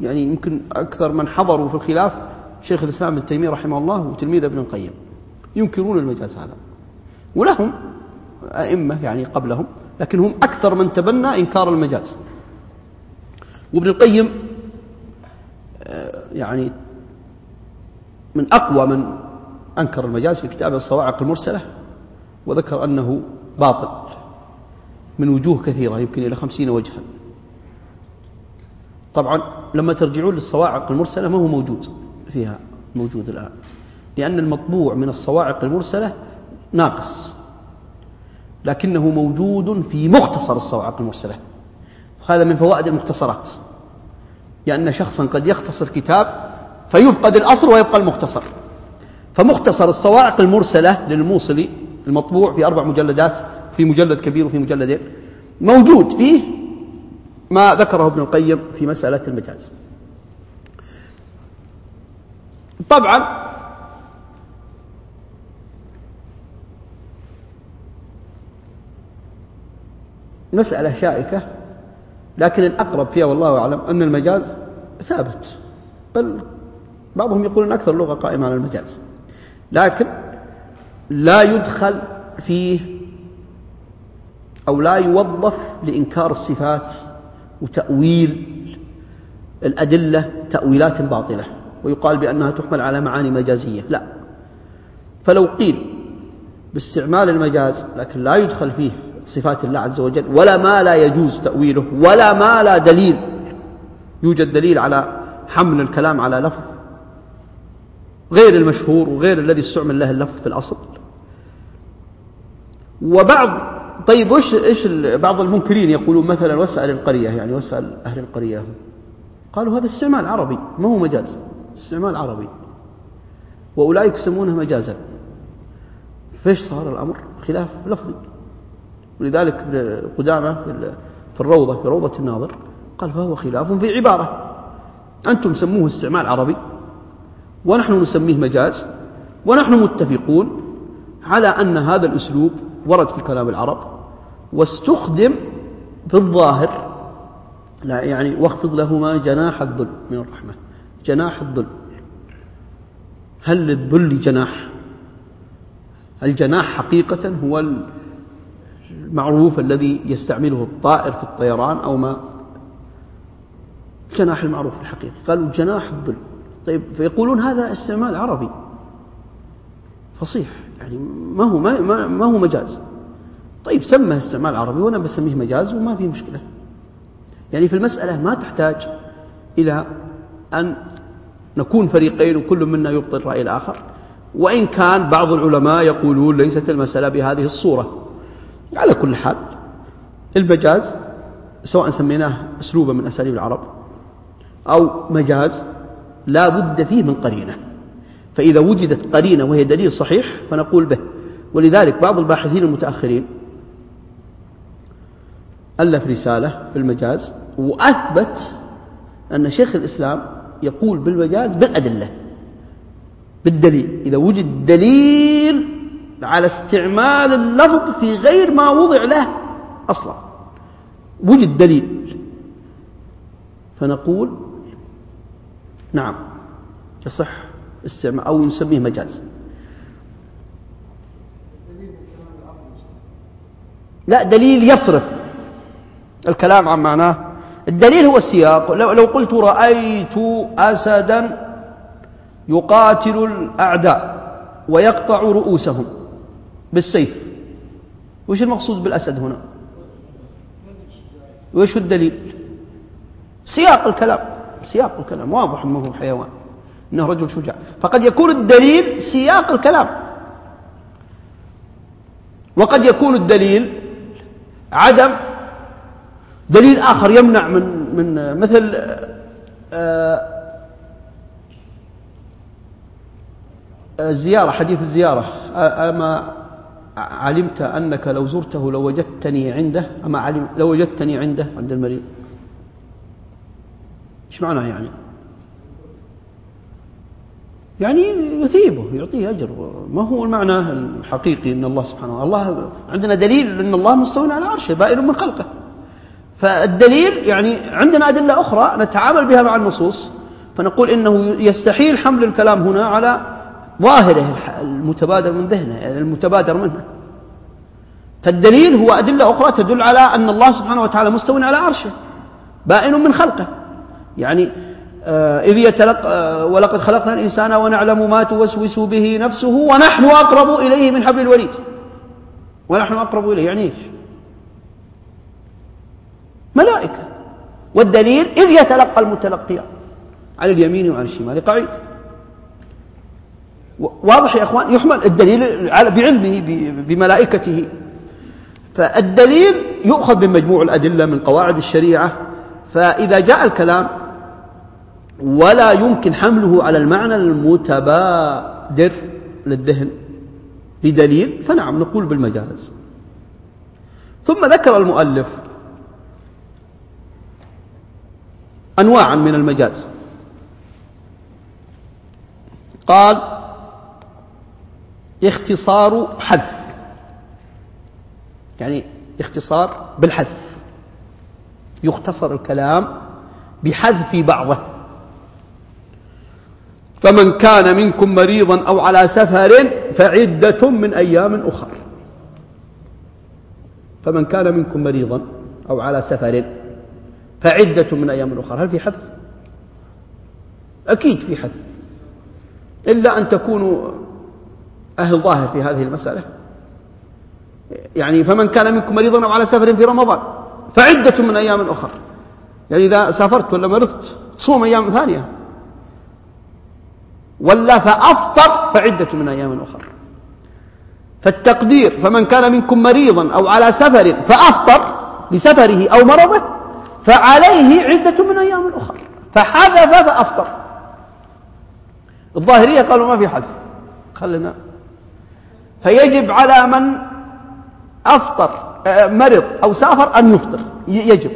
يعني يمكن أكثر من حضروا في الخلاف شيخ الإسلام ابن تيمية رحمه الله وتلميذ ابن القيم. ينكرون المجاز هذا. ولهم أئمة يعني قبلهم لكن هم أكثر من تبنى إنكار المجاز وابن القيم آه، يعني من أقوى من أنكر المجاز في كتاب الصواعق المرسلة وذكر أنه باطل من وجوه كثيرة يمكن إلى خمسين وجها. طبعا لما ترجعون للصواعق المرسلة ما هو موجود. فيها موجود الآن. لأن المطبوع من الصواعق المرسلة ناقص. لكنه موجود في مختصر الصواعق المرسلة. هذا من فوائد المختصرات. لأن شخصا قد يختصر كتاب فيفقد الأصل ويبقى المختصر. فمختصر الصواعق المرسلة للموصلي المطبوع في أربع مجلدات في مجلد كبير وفي مجلدين موجود فيه ما ذكره ابن القيم في مسألة المجاز. طبعا. مسألة شائكة لكن الأقرب فيها والله أعلم أن المجاز ثابت بل بعضهم يقول أن أكثر لغة قائمة على المجاز. لكن لا يدخل فيه أو لا يوظف لإنكار الصفات وتأويل الأدلة تأويلات باطلة. ويقال بأنها تحمل على معاني مجازية. لا. فلو قيل باستعمال المجاز لكن لا يدخل فيه صفات الله عز وجل ولا ما لا يجوز تأويله ولا ما لا دليل يوجد دليل على حمل الكلام على لفظ غير المشهور وغير الذي استعمل له اللفظ في الأصل. وبعض طيب وش إيش بعض المنكرين يقولون مثلا واسأل القرية يعني واسأل أهل القرية قالوا هذا استعمال عربي ما هو مجاز. استعمال عربي وأولئك يسمونه مجازا فيش صار الأمر؟ خلاف لفظي. ولذلك قدامة في الروضة في روضة الناظر قال فهو خلاف في عبارة. أنتم سموه استعمال عربي ونحن نسميه مجاز ونحن متفقون على أن هذا الأسلوب ورد في كلام العرب واستخدم في الظاهر لا يعني واخفض لهما جناح الذل من الرحمة. جناح الذل هل للذل جناح؟ الجناح حقيقة هو المعروف الذي يستعمله الطائر في الطيران أو ما؟ الجناح المعروف في الحقيقة. قالوا جناح الذل طيب فيقولون هذا استعمال عربي. فصيح. يعني ما هو ما, ما هو مجاز. طيب سمى استعمال عربي وأنا بسميه مجاز وما في مشكلة. يعني في المسألة ما تحتاج إلى أن نكون فريقين وكل منا يبطل رأي الآخر. وإن كان بعض العلماء يقولون ليست المسألة بهذه الصورة. على كل حال المجاز سواء سميناه أسلوبا من أساليب العرب أو مجاز لا بد فيه من قرينة. فإذا وجدت قرينة وهي دليل صحيح فنقول به. ولذلك بعض الباحثين المتأخرين ألف رسالة في المجاز وأثبت أن شيخ الإسلام يقول بالمجاز بالأدلة. بالدليل. إذا وجد دليل على استعمال اللفظ في غير ما وضع له أصلا. وجد دليل. فنقول نعم. يصح استعمال أو نسميه مجاز. لا دليل يصرف. الكلام عن معناه الدليل هو السياق. لو قلت رأيت أسدا يقاتل الأعداء ويقطع رؤوسهم بالسيف. وش المقصود بالأسد هنا؟ وش الدليل؟ سياق الكلام سياق الكلام واضح أنه حيوان أنه رجل شجاع. فقد يكون الدليل سياق الكلام. وقد يكون الدليل عدم دليل آخر يمنع من من مثل آه، الزيارة حديث الزيارة. أما علمت أنك لو زرته لوجدتني عنده؟ أما علم لو وجدتني عنده عند المريض إيش معناه يعني؟ يعني يثيبه يعطيه أجر. ما هو المعنى الحقيقي أن الله سبحانه الله عندنا دليل أن الله مستوى على عرشه بائن من خلقه. فالدليل يعني عندنا أدلة أخرى نتعامل بها مع النصوص فنقول إنه يستحيل حمل الكلام هنا على ظاهره المتبادر من ذهنه يعني المتبادر منه. فالدليل هو أدلة أخرى تدل على أن الله سبحانه وتعالى مستوى على عرشه بائن من خلقه. يعني آه، إذ يتلقى آه، ولقد خلقنا الإنسان ونعلم ما توسوس به نفسه ونحن أقرب إليه من حبل الوريد ونحن أقرب إليه يعني إيش؟ ملائكة. والدليل إذ يتلقى المتلقيان عن اليمين وعن الشمال. قعيد. واضح يا أخوان؟ يحمل الدليل بعلمه بملائكته. فالدليل يؤخذ من مجموع الأدلة من قواعد الشريعة. فإذا جاء الكلام ولا يمكن حمله على المعنى المتبادر للذهن. بدليل فنعم نقول بالمجاز. ثم ذكر المؤلف أنواعا من المجاز. قال اختصار حذف. يعني اختصار بالحذف. يختصر الكلام بحذف بعضه. فمن كان منكم مريضا أو على سفر فعدة من أيام أخر. فمن كان منكم مريضا أو على سفر فعدة من أيام أخر هل في حذف؟ أكيد في حذف. إلا أن تكونوا أهل ظاهر في هذه المسألة. يعني فمن كان منكم مريضا أو على سفر في رمضان فعدة من أيام أخر يعني إذا سافرت ولا مرضت صوم أيام ثانية. ولا فأفطر فعدة من أيام أخر فالتقدير فمن كان منكم مريضا أو على سفر فأفطر لسفره أو مرضه فعليه عدة من أيام أخر فحذف فأفطر. الظاهرية قالوا ما في حذف. خلنا. فيجب على من أفطر آه، مرض أو سافر أن يفطر. يجب.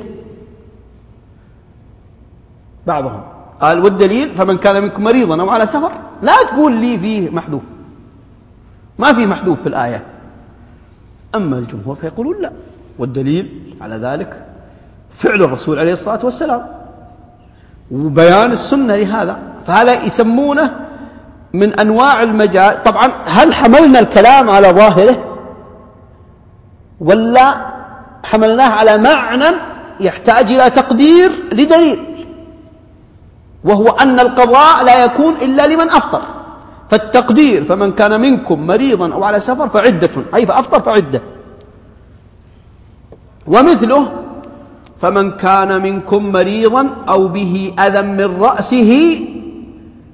بعضهم. قال والدليل فمن كان منكم مريضا أو على سفر لا تقول لي فيه محذوف. ما في محذوف في الآية. أما الجمهور فيقولون لا. والدليل على ذلك فعل الرسول عليه الصلاة والسلام. وبيان السنة لهذا. فهذا يسمونه من أنواع المجاز طبعا هل حملنا الكلام على ظاهره؟ ولا حملناه على معنى يحتاج إلى تقدير لدليل. وهو أن القضاء لا يكون إلا لمن أفطر. فالتقدير فمن كان منكم مريضا أو على سفر فعدة. أي فأفطر فعدة. ومثله فمن كان منكم مريضا أو به أذى من رأسه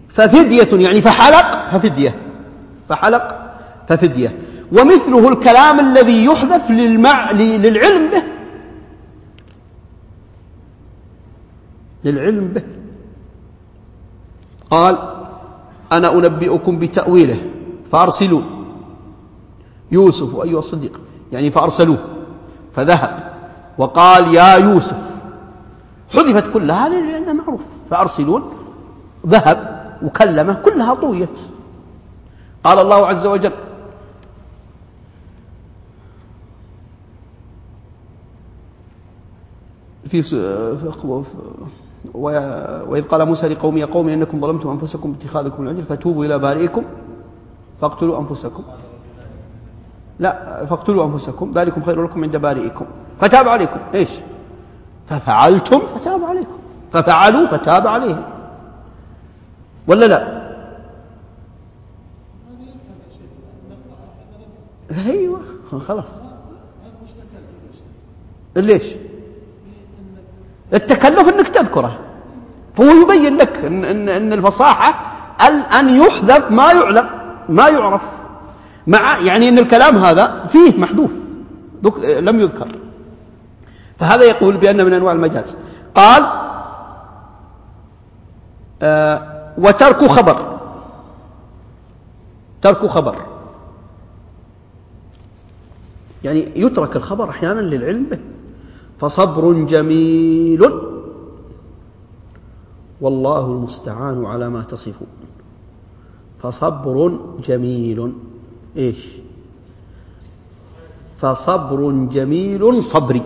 ففدية يعني فحلق ففدية فحلق ففدية. ومثله الكلام الذي يحذف للمع... للعلم به للعلم به. قال أنا أنبئكم بتأويله فأرسلوا. يوسف أيها الصديق يعني فأرسلوه فذهب. وقال يا يوسف حذفت كل هذه لأنها معروف. فأرسلون ذهب وكلمة كلها طويت. قال الله عز وجل في وإذ قال موسى لقومه يا قوم إنكم ظلمتم أنفسكم باتخاذكم العجل فتوبوا إلى بارئكم فاقتلوا أنفسكم. لا فاقتلوا أنفسكم ذلكم خير لكم عند بارئكم. فتاب عليكم. إيش؟ ففعلتم فتاب عليكم. ففعلوا فتاب عليهم. ولا لا؟ أيوه خلاص. ليش؟ التكلف إنك تذكره. فهو يبين لك إن, إن الفصاحة أن يحذف ما يعلم ما يعرف. مع يعني إن الكلام هذا فيه محذوف لم يذكر. فهذا يقول بأن من أنواع المجاز قال آه وترك خبر. ترك خبر. يعني يترك الخبر أحيانا للعلم به. فصبر جميل. والله المستعان على ما تصفون. فصبر جميل. إيش؟ فصبر جميل صبري.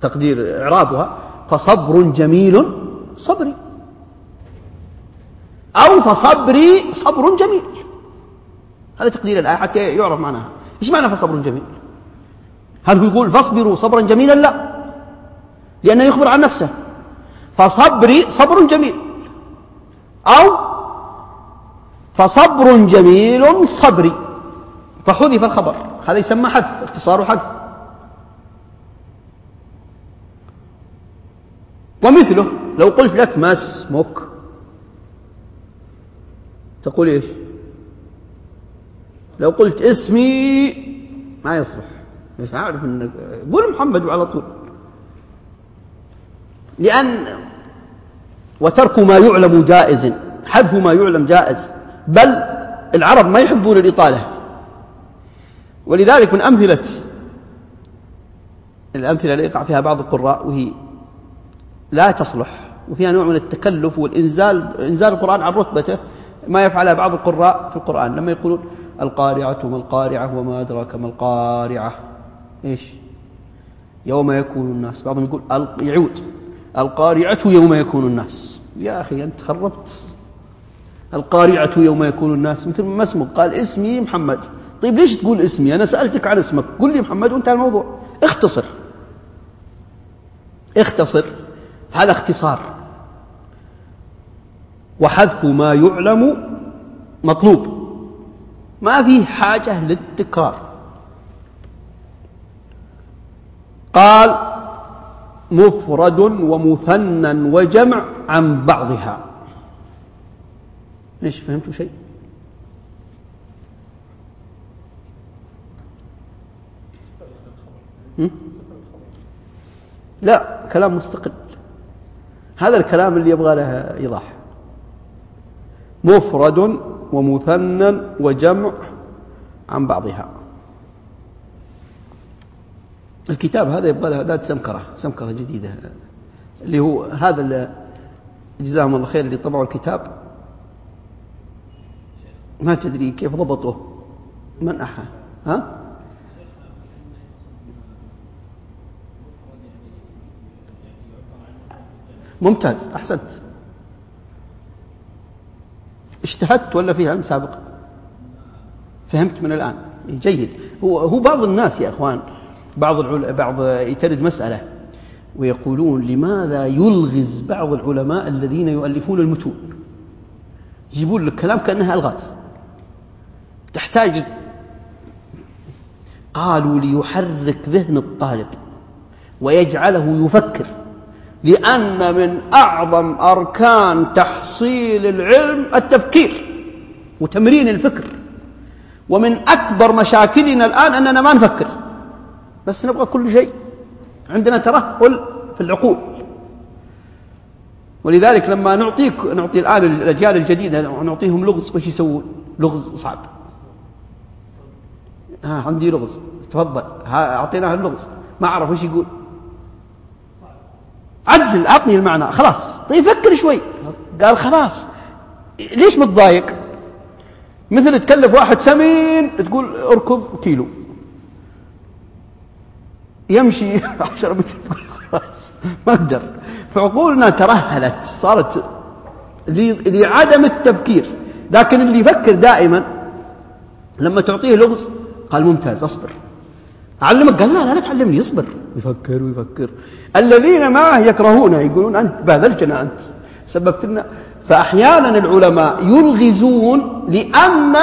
تقدير إعرابها فصبر جميل صبري. أو فصبري صبر جميل. هذا تقدير الآية حتى يعرف معناها. إيش معنى فصبر جميل؟ هل هو يقول فاصبروا صبرا جميلا؟ لا. لأنه يخبر عن نفسه. فصبري صبر جميل. أو فصبر جميل صبري. فحذف الخبر. هذا يسمى حذف اختصار حذف. ومثله لو قلت لك ما اسمك تقول إيش؟ لو قلت اسمي ما يصلح. مش عارف انك قول محمد على طول. لأن وترك ما يعلم جائز. حذف ما يعلم جائز. بل العرب ما يحبون الإطالة. ولذلك من أمثلة الأمثلة اللي يقع فيها بعض القراء وهي لا تصلح وفيها نوع من التكلف والإنزال إنزال القرآن عن رتبته ما يفعلها بعض القراء في القرآن. لما يقولون القارعة ما القارعة وما أدراك ما القارعة إيش؟ يوم يكون الناس. بعضهم يقول يعود. القارعة يوم يكون الناس. يا أخي أنت خربت القارعة يوم يكون الناس مثل ما اسمك قال اسمي محمد. طيب ليش تقول اسمي؟ أنا سألتك عن اسمك. قل لي محمد وانتهى الموضوع. اختصر. اختصر. هذا اختصار. وحذف ما يعلم مطلوب. ما فيه حاجة للتكرار. قال مفرد ومثنى وجمع عن بعضها. إيش فهمتوا شيء؟ لا كلام مستقل. هذا الكلام اللي يبغى له إيضاح. مفرد ومثنى وجمع عن بعضها. الكتاب هذا يبغى له أداة سمكرة سمكرة جديدة. اللي هو هذا جزاهم الله خير اللي طبعوا الكتاب. ما تدري كيف ضبطوه من أحا؟ ها؟ ممتاز أحسنت. اجتهدت ولا في علم سابق فهمت من الآن. جيد. هو هو بعض الناس يا أخوان بعض العل... بعض يترد مسألة ويقولون لماذا يلغز بعض العلماء الذين يؤلفون المتون؟ يجيبون لك كلام كأنها ألغاز. تحتاج. قالوا ليحرك ذهن الطالب ويجعله يفكر لأن من أعظم أركان تحصيل العلم التفكير وتمرين الفكر. ومن أكبر مشاكلنا الآن أننا ما نفكر بس نبغى كل شيء. عندنا ترهل في العقول. ولذلك لما نعطيك نعطي الآن الأجيال الجديدة نعطيهم لغز وش يسوون؟ لغز صعب. ها عندي لغز. تفضل. أعطيناه اللغز. ما أعرف وش يقول. عجل أعطني المعنى. خلاص. طيب فكر شوي. قال خلاص. ليش متضايق؟ مثل تكلف واحد سمين تقول اركب كيلو. يمشي عشرة متر. خلاص. ما أقدر فعقولنا ترهلت. صارت لعدم التفكير. لكن اللي يفكر دائما لما تعطيه لغز قال ممتاز اصبر. علمك؟ قال لا لا, لا تعلمني اصبر. يفكر ويفكر. الذين معه يكرهونه يقولون أنت باذلتنا أنت. سببت لنا. فأحيانا العلماء يلغزون لأن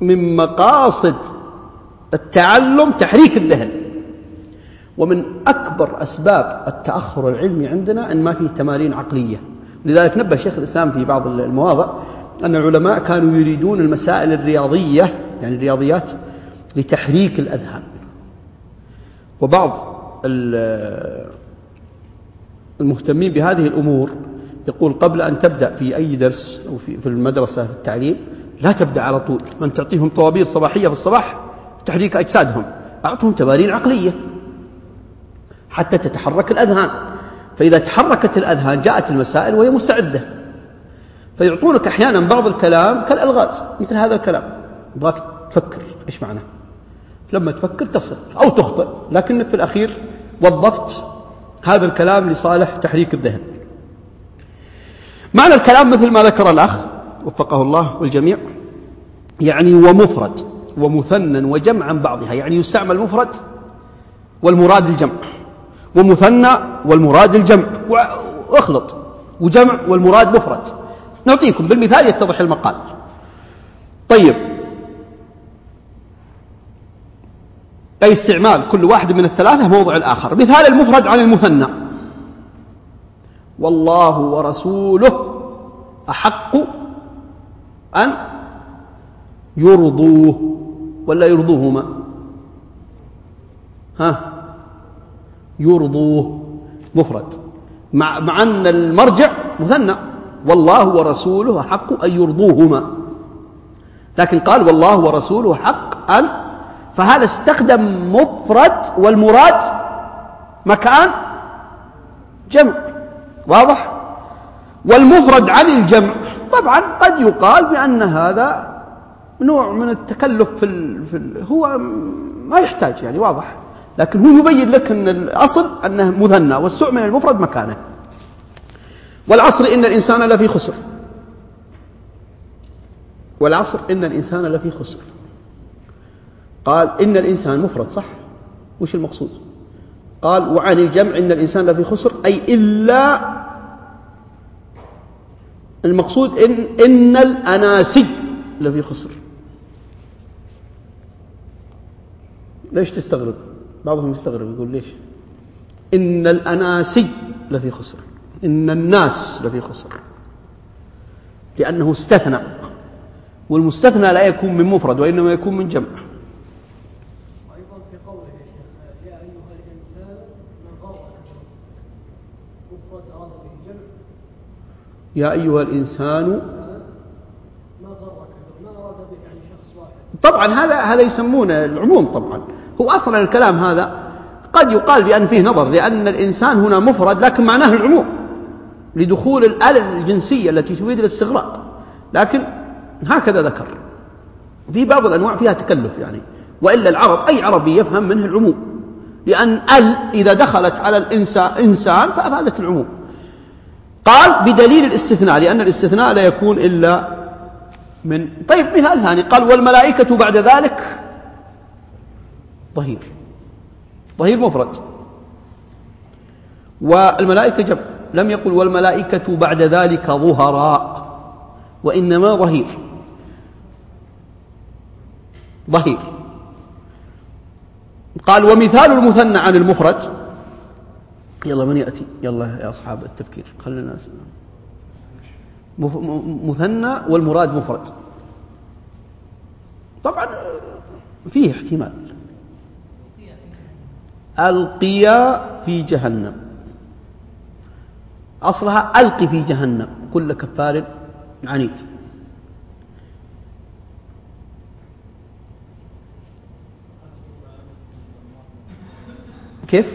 من مقاصد التعلم تحريك الذهن. ومن أكبر أسباب التأخر العلمي عندنا أن ما فيه تمارين عقلية. لذلك نبه شيخ الإسلام في بعض المواضع أن العلماء كانوا يريدون المسائل الرياضية يعني الرياضيات لتحريك الأذهان. وبعض المهتمين بهذه الأمور يقول قبل أن تبدأ في أي درس أو في المدرسة في التعليم لا تبدأ على طول. من تعطيهم طوابير صباحية في الصباح تحريك أجسادهم. أعطهم تمارين عقلية حتى تتحرك الأذهان. فإذا تحركت الأذهان جاءت المسائل وهي مستعدة. فيعطونك أحيانا بعض الكلام كالألغاز مثل هذا الكلام. ابغاك تفكر إيش معناه لما تفكر تصل أو تخطئ لكنك في الأخير وظفت هذا الكلام لصالح تحريك الذهن. معنى الكلام مثل ما ذكر الأخ وفقه الله والجميع يعني ومفرد ومثنى وجمعا بعضها يعني يستعمل مفرد والمراد الجمع ومثنى والمراد الجمع وأخلط وجمع والمراد مفرد. نعطيكم بالمثال يتضح المقال. طيب. أي استعمال كل واحد من الثلاثة موضع الآخر. مثال المفرد عن المثنى. والله ورسوله أحق أن يرضوه. ولا يرضوهما؟ ها؟ يرضوه. مفرد. مع, مع أن المرجع مثنى. والله ورسوله حق أن يرضوهما. لكن قال والله ورسوله حق أن فهذا استخدم مفرد والمراد مكان جمع واضح؟ والمفرد عن الجمع طبعا قد يقال بأن هذا نوع من التكلف في, ال... في ال... هو ما يحتاج يعني واضح؟ لكن هو يبين لك أن الأصل أنه مثنى واستعمل المفرد مكانه. والعصر إن الإنسان لفي خسر. والعصر إن الإنسان لفي خسر. قال إن الإنسان مفرد صح؟ وش المقصود؟ قال وعن الجمع إن الإنسان لفي خسر أي إلا المقصود إن, إن الأناسي لفي خسر. ليش تستغرب؟ بعضهم يستغرب يقول ليش؟ إن الأناسي لفي خسر. إن الناس لفي خسر. لأنه استثنى. والمستثنى لا يكون من مفرد وإنما يكون من جمع. وأيضا في قوله يا شيخ يا أيها الإنسان من مفرد أراد به جمع. يا أيها الإنسان ما غرك ما أراد به يعني شخص واحد. طبعا هذا هذا يسمونه العموم طبعا. هو أصلا الكلام هذا قد يقال بأن فيه نظر لأن الإنسان هنا مفرد لكن معناه العموم. لدخول الآلة الجنسية التي تفيد الاستغراق. لكن هكذا ذكر. في بعض الأنواع فيها تكلف يعني. وإلا العرب أي عربي يفهم منه العموم. لأن ال إذا دخلت على الإنسان إنسان فأفادت العموم. قال بدليل الاستثناء لأن الاستثناء لا يكون إلا من طيب مثال ثاني. قال والملائكة بعد ذلك ظهير. ظهير مفرد. والملائكة جمع. لم يقل والملائكة بعد ذلك ظهراء وإنما ظهير. ظهير. قال ومثال المثنى عن المفرد. يلا من يأتي؟ يلا يا أصحاب التفكير خلينا مثنى والمراد مفرد. طبعا فيه احتمال. ألقيا في جهنم. أصلها ألقي في جهنم كل كفار عنيد. كيف؟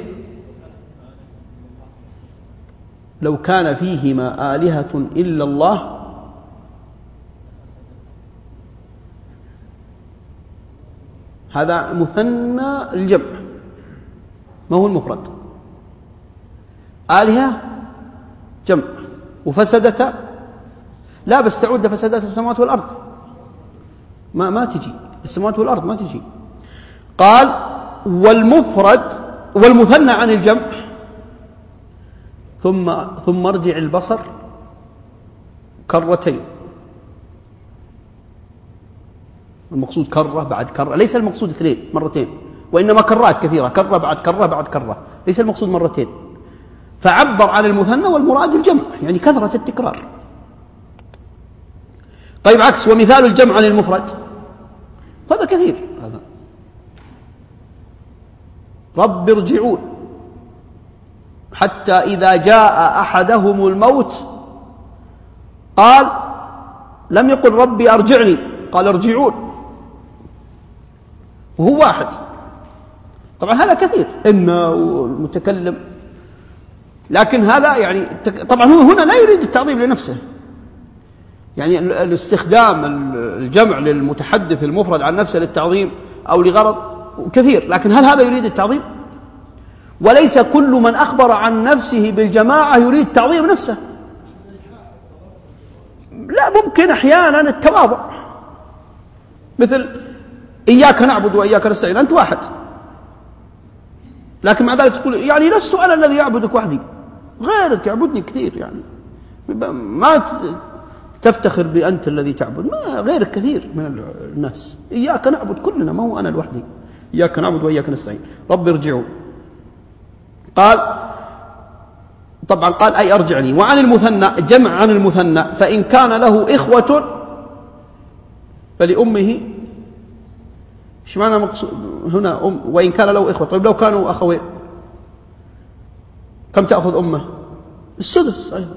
لو كان فيهما آلهة إلا الله هذا مثنى الجمع ما هو المفرد؟ آلهة جمع. وفسدت لا بس تعود فسدت السماوات والأرض. ما ما تجي. السماوات والأرض ما تجي. قال والمفرد والمثنى عن الجمع. ثم ثم ارجع البصر كرتين. المقصود كرة بعد كرة. ليس المقصود اثنين مرتين. وإنما كرات كثيرة. كرة بعد كرة بعد كرة. ليس المقصود مرتين. فعبر عن المثنى والمراد الجمع يعني كثرة التكرار. طيب عكس ومثال الجمع عن المفرد هذا كثير. هذا. رب ارجعون. حتى إذا جاء أحدهم الموت قال لم يقل ربي أرجعني قال ارجعون. وهو واحد. طبعا هذا كثير. إن المتكلم لكن هذا يعني طبعا هو هنا لا يريد التعظيم لنفسه. يعني الاستخدام الجمع للمتحدث المفرد عن نفسه للتعظيم أو لغرض كثير لكن هل هذا يريد التعظيم؟ وليس كل من أخبر عن نفسه بالجماعة يريد تعظيم نفسه. لا ممكن أحيانا التواضع. مثل إياك نعبد وإياك نستعين أنت واحد. لكن مع ذلك تقول يعني لست أنا الذي يعبدك وحدي. غيرك يعبدني كثير يعني. ما تفتخر بأنت الذي تعبد. ما غيرك كثير من الناس. إياك نعبد كلنا ما هو أنا لوحدي. إياك نعبد وإياك نستعين. رب ارجعوا. قال طبعا قال أي أرجعني. وعن المثنى جمع عن المثنى. فإن كان له إخوة فلأمه. إيش معنى هنا أم وإن كان له إخوة. طيب لو كانوا أخوين. كم تأخذ أمه؟ السدس أيضا.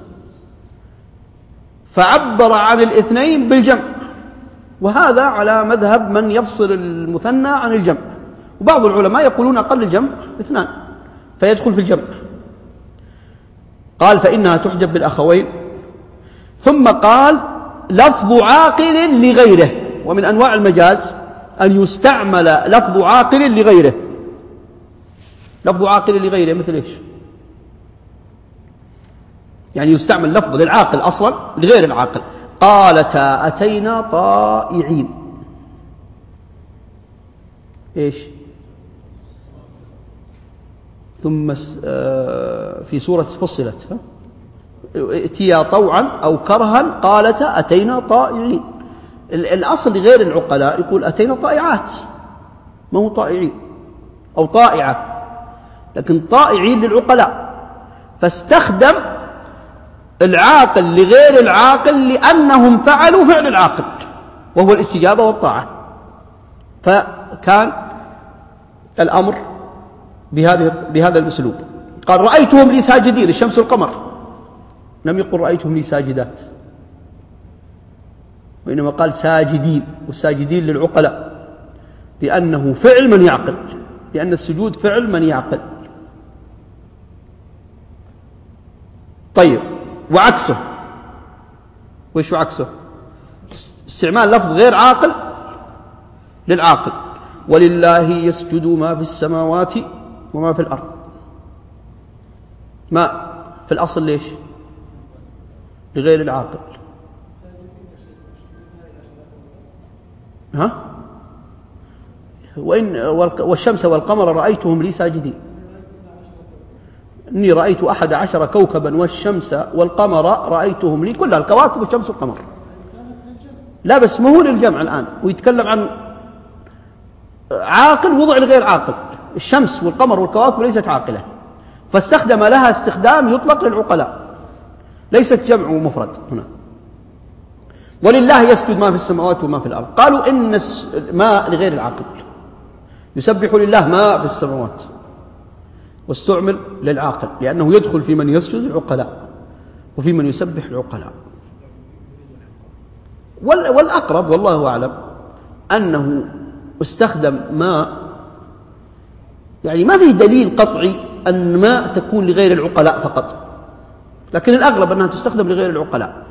فعبر عن الاثنين بالجمع. وهذا على مذهب من يفصل المثنى عن الجمع. وبعض العلماء يقولون أقل الجمع اثنان فيدخل في الجمع. قال فإنها تحجب بالأخوين. ثم قال لفظ عاقل لغيره. ومن أنواع المجاز أن يستعمل لفظ عاقل لغيره. لفظ عاقل لغيره مثل إيش؟ يعني يستعمل لفظ للعاقل أصلا لغير العاقل. قالتا أتينا طائعين. إيش؟ ثم آه، في سورة فصلت ائتيا طوعا أو كرها قالتا أتينا طائعين. الأصل لغير العقلاء يقول أتينا طائعات ما هو طائعين أو طائعة لكن طائعين للعقلاء. فاستخدم العاقل لغير العاقل لأنهم فعلوا فعل العاقل وهو الاستجابة والطاعة. فكان الأمر بهذه بهذا الأسلوب قال رأيتهم لي ساجدين الشمس والقمر. لم يقل رأيتهم لي ساجدات. وإنما قال ساجدين. والساجدين للعقلاء لأنه فعل من يعقل لأن السجود فعل من يعقل. طيب. وعكسه. وش عكسه؟ استعمال لفظ غير عاقل للعاقل. ولله يسجد ما في السماوات وما في الأرض. ما في الأصل ليش؟ لغير العاقل. ها؟ وإن والشمس والقمر رأيتهم لي ساجدين. إني رأيت أحد عشر كوكبا والشمس والقمر رأيتهم لي كلها الكواكب والشمس والقمر. لا بس ما هو للجمع الآن ويتكلم عن عاقل وضع لغير عاقل. الشمس والقمر والكواكب ليست عاقلة. فاستخدم لها استخدام يطلق للعقلاء. ليست جمع مفرد هنا. ولله يسجد ما في السماوات وما في الأرض. قالوا إن ما لغير العاقل. يسبح لله ما في السماوات. واستعمل للعاقل لأنه يدخل في من يسجد العقلاء وفي من يسبح العقلاء. والأقرب والله أعلم أنه استخدم ما يعني ما في دليل قطعي أن ما تكون لغير العقلاء فقط. لكن الأغلب أنها تستخدم لغير العقلاء.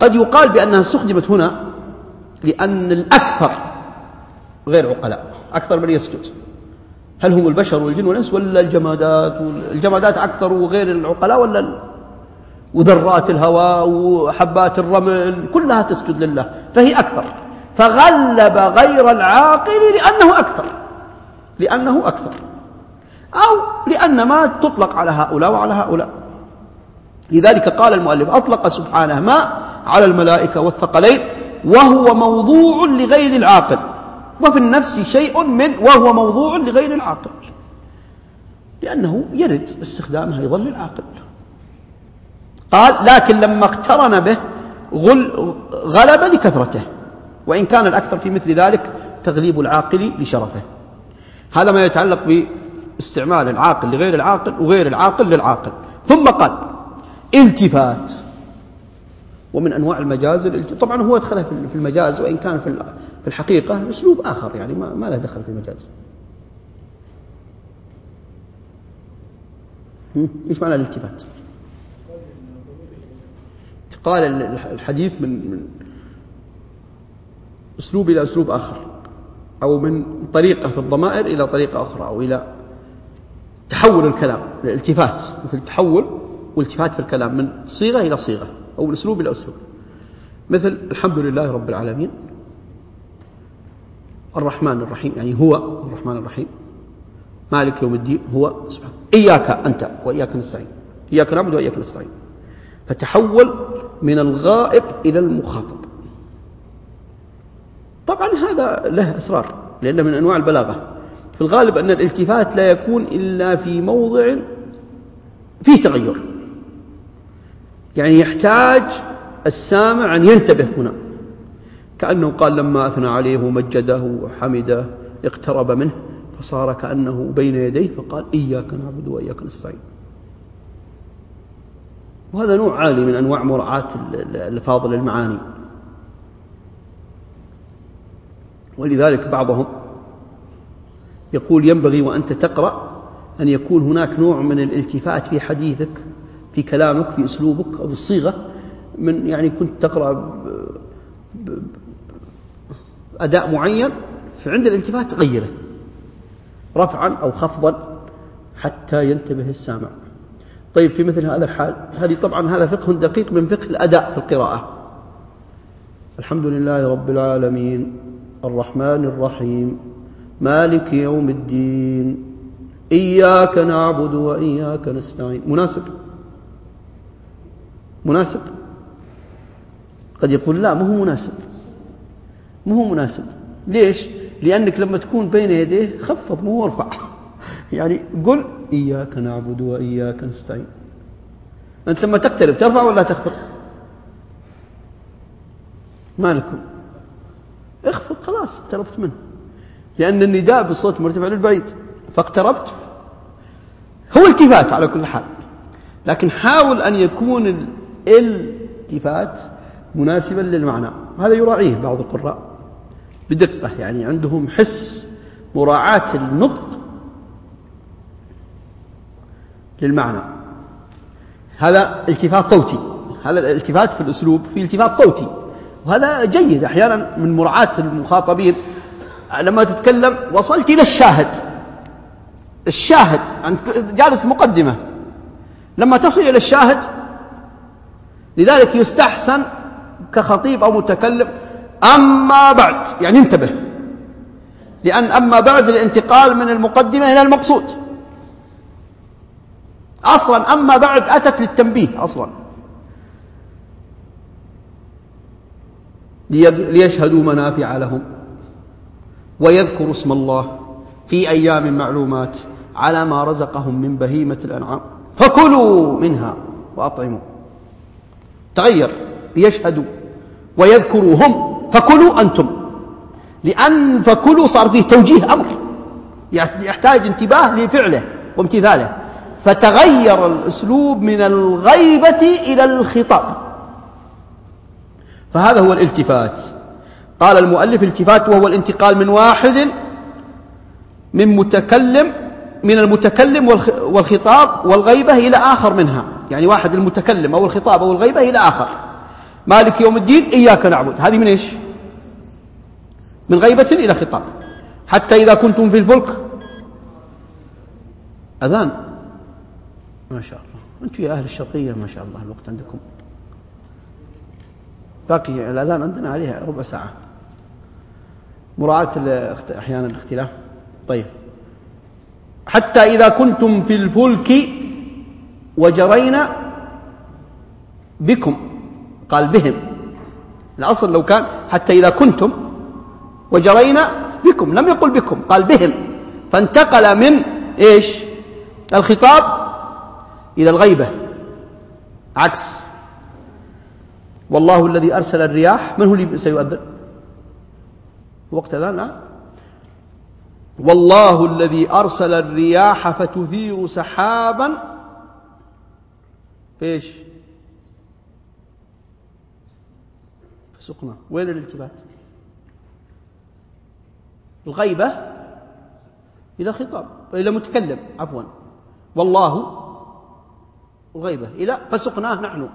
قد يقال بأنها استخدمت هنا لأن الأكثر غير عقلاء أكثر من يسجد. هل هم البشر والجن والإنس ولا الجمادات؟ الجمادات أكثر وغير العقلاء ولا وذرات الهواء وحبات الرمل كلها تسجد لله فهي أكثر. فغلب غير العاقل لأنه أكثر. لأنه أكثر. أو لأن ما تطلق على هؤلاء وعلى هؤلاء. لذلك قال المؤلف أطلق سبحانه ما على الملائكة والثقلين وهو موضوع لغير العاقل. وفي النفس شيء من وهو موضوع لغير العاقل. لأنه يرد استخدامه أيضا للعاقل قال لكن لما اقترن به غلب لكثرته وإن كان الأكثر في مثل ذلك تغليب العاقل لشرفه. هذا ما يتعلق باستعمال العاقل لغير العاقل وغير العاقل للعاقل. ثم قال التفات. ومن أنواع المجاز طبعا هو ادخلها في المجاز وإن كان في الحقيقة أسلوب آخر يعني ما له دخل في المجاز إيش معنى الالتفات؟ قال الحديث من من أسلوب إلى أسلوب آخر أو من طريقة في الضمائر إلى طريقة أخرى أو إلى تحول الكلام الالتفات مثل تحول والتفات في الكلام من صيغة إلى صيغة أو أسلوب إلى أسلوب. مثل الحمد لله رب العالمين الرحمن الرحيم يعني هو الرحمن الرحيم. مالك يوم الدين هو سبحانه. إياك أنت وإياك نستعين. إياك نعبد وإياك نستعين. فتحول من الغائب إلى المخاطب. طبعا هذا له أسرار لأنه من أنواع البلاغة. في الغالب أن الالتفات لا يكون إلا في موضع فيه تغير. يعني يحتاج السامع أن ينتبه هنا. كأنه قال لما أثنى عليه ومجده وحمده اقترب منه فصار كأنه بين يديه فقال إياك نعبد وإياك نستعين. وهذا نوع عالي من أنواع مراعاة الفاضل المعاني ولذلك بعضهم يقول ينبغي وأنت تقرأ أن يكون هناك نوع من الالتفات في حديثك في كلامك في أسلوبك أو الصيغة من يعني كنت تقرأ أداء معين فعند الالتفات غيره رفعا أو خفضا حتى ينتبه السامع. طيب في مثل هذا الحال هذه طبعا هذا فقه دقيق من فقه الأداء في القراءة. الحمد لله رب العالمين الرحمن الرحيم مالك يوم الدين إياك نعبد وإياك نستعين. مناسب؟ مناسب؟ قد يقول لا ما هو مناسب؟ ما هو مناسب. ليش؟ لأنك لما تكون بين يديه خفض مو ارفع يعني قل إياك نعبد وإياك نستعين. أنت لما تقترب ترفع ولا تخفض ما لكم اخفض خلاص اقتربت منه. لأن النداء بالصوت مرتفع للبعيد فاقتربت. هو التفات على كل حال. لكن حاول أن يكون الالتفات مناسبا للمعنى. هذا يراعيه بعض القراء. بدقة يعني عندهم حس مراعاة النطق للمعنى. هذا التفات صوتي هذا الالتفات في الأسلوب في التفات صوتي. وهذا جيد أحيانا من مراعاة المخاطبين. لما تتكلم وصلت إلى الشاهد. الشاهد أنت جالس مقدمة. لما تصل إلى الشاهد لذلك يستحسن كخطيب أو متكلم أما بعد يعني انتبه. لأن أما بعد الانتقال من المقدمة إلى المقصود. أصلا أما بعد أتت للتنبيه أصلا. ليشهدوا منافع لهم. ويذكروا اسم الله في أيام معلومات على ما رزقهم من بهيمة الأنعام. فكلوا منها وأطعموا. تغير ليشهدوا. ويذكروا هم فكلوا أنتم. لأن فكلوا صار فيه توجيه أمر. يحتاج انتباه لفعله وامتثاله. فتغير الأسلوب من الغيبة إلى الخطاب. فهذا هو الالتفات. قال المؤلف التفات وهو الانتقال من واحد من متكلم من المتكلم والخطاب والغيبة إلى آخر منها. يعني واحد المتكلم أو الخطاب أو الغيبة إلى آخر. مالك يوم الدين إياك نعبد. هذه من إيش؟ من غيبة إلى خطاب. حتى إذا كنتم في الفلك أذان. ما شاء الله. أنتم يا أهل الشرقية ما شاء الله الوقت عندكم. باقي الأذان عندنا عليها ربع ساعة. مراعاة أحيانا الاختلاف. طيب. حتى إذا كنتم في الفلك وجرينا بكم. قال بهم. الأصل لو كان حتى إذا كنتم وجرينا بكم لم يقل بكم قال بهم. فانتقل من إيش؟ الخطاب إلى الغيبة. عكس. والله الذي أرسل الرياح من هو اللي سيؤذن؟ وقت ذا لا. والله الذي أرسل الرياح فتثير سحابا. إيش؟ فسقنا وين الالتفات؟ الغيبة إلى خطاب إلى متكلم عفوا. والله الغيبة إلى فسقناه نحن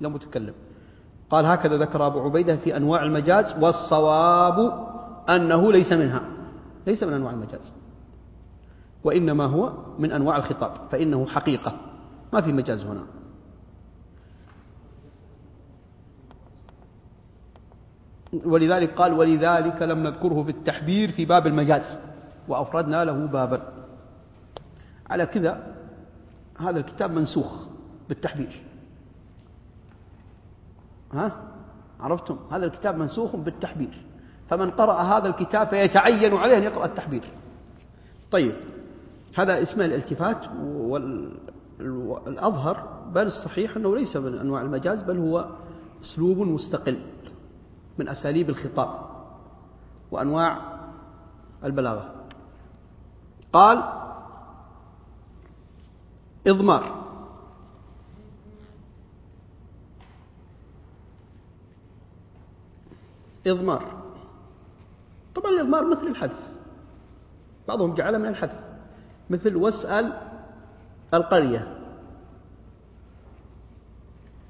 إلى متكلم. قال هكذا ذكر أبو عبيدة في أنواع المجاز والصواب أنه ليس منها ليس من أنواع المجاز. وإنما هو من أنواع الخطاب فإنه حقيقة. ما في مجاز هنا. ولذلك قال ولذلك لم نذكره في التحبير في باب المجاز وأفردنا له بابا. على كذا هذا الكتاب منسوخ بالتحبير. ها؟ عرفتم؟ هذا الكتاب منسوخ بالتحبير. فمن قرأ هذا الكتاب فيتعين عليه أن يقرأ التحبير. طيب هذا اسمه الالتفات والأظهر بل الصحيح أنه ليس من أنواع المجاز بل هو أسلوب مستقل. من أساليب الخطاب وأنواع البلاغة. قال إضمار. إضمار. طبعا الإضمار مثل الحذف. بعضهم جعله من الحذف مثل واسأل القرية.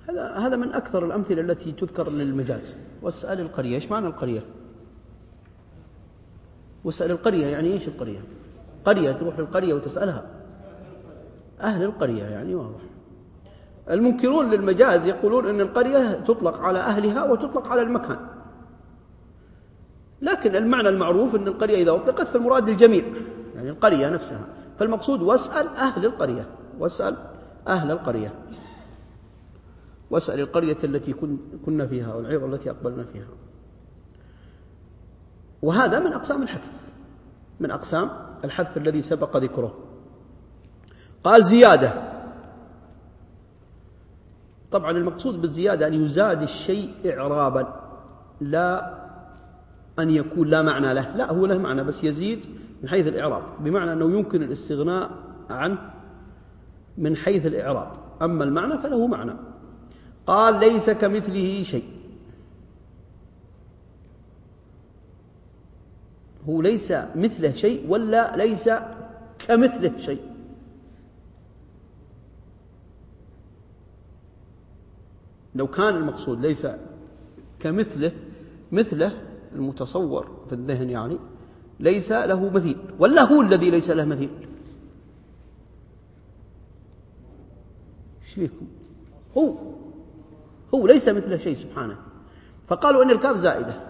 هذا هذا من أكثر الأمثلة التي تذكر للمجاز. واسأل القرية إيش معنى القرية؟ واسأل القرية يعني إيش القرية؟ قرية تروح للقرية وتسألها. أهل القرية يعني واضح. المنكرون للمجاز يقولون أن القرية تطلق على أهلها وتطلق على المكان. لكن المعنى المعروف أن القرية إذا أطلقت فالمراد الجميع يعني القرية نفسها. فالمقصود واسأل أهل القرية واسأل أهل القرية. واسأل القرية التي كنا فيها والعير التي أقبلنا فيها. وهذا من أقسام الحذف من أقسام الحذف الذي سبق ذكره. قال زيادة. طبعا المقصود بالزيادة أن يزاد الشيء إعرابا لا أن يكون لا معنى له. لا هو له معنى بس يزيد من حيث الإعراب. بمعنى أنه يمكن الاستغناء عنه من حيث الإعراب. أما المعنى فله معنى. قال ليس كمثله شيء. هو ليس مثله شيء ولا ليس كمثله شيء. لو كان المقصود ليس كمثله مثله المتصور في الذهن يعني ليس له مثيل ولا هو الذي ليس له مثيل. شريكم هو. هو ليس مثله شيء سبحانه. فقالوا إن الكاف زائدة.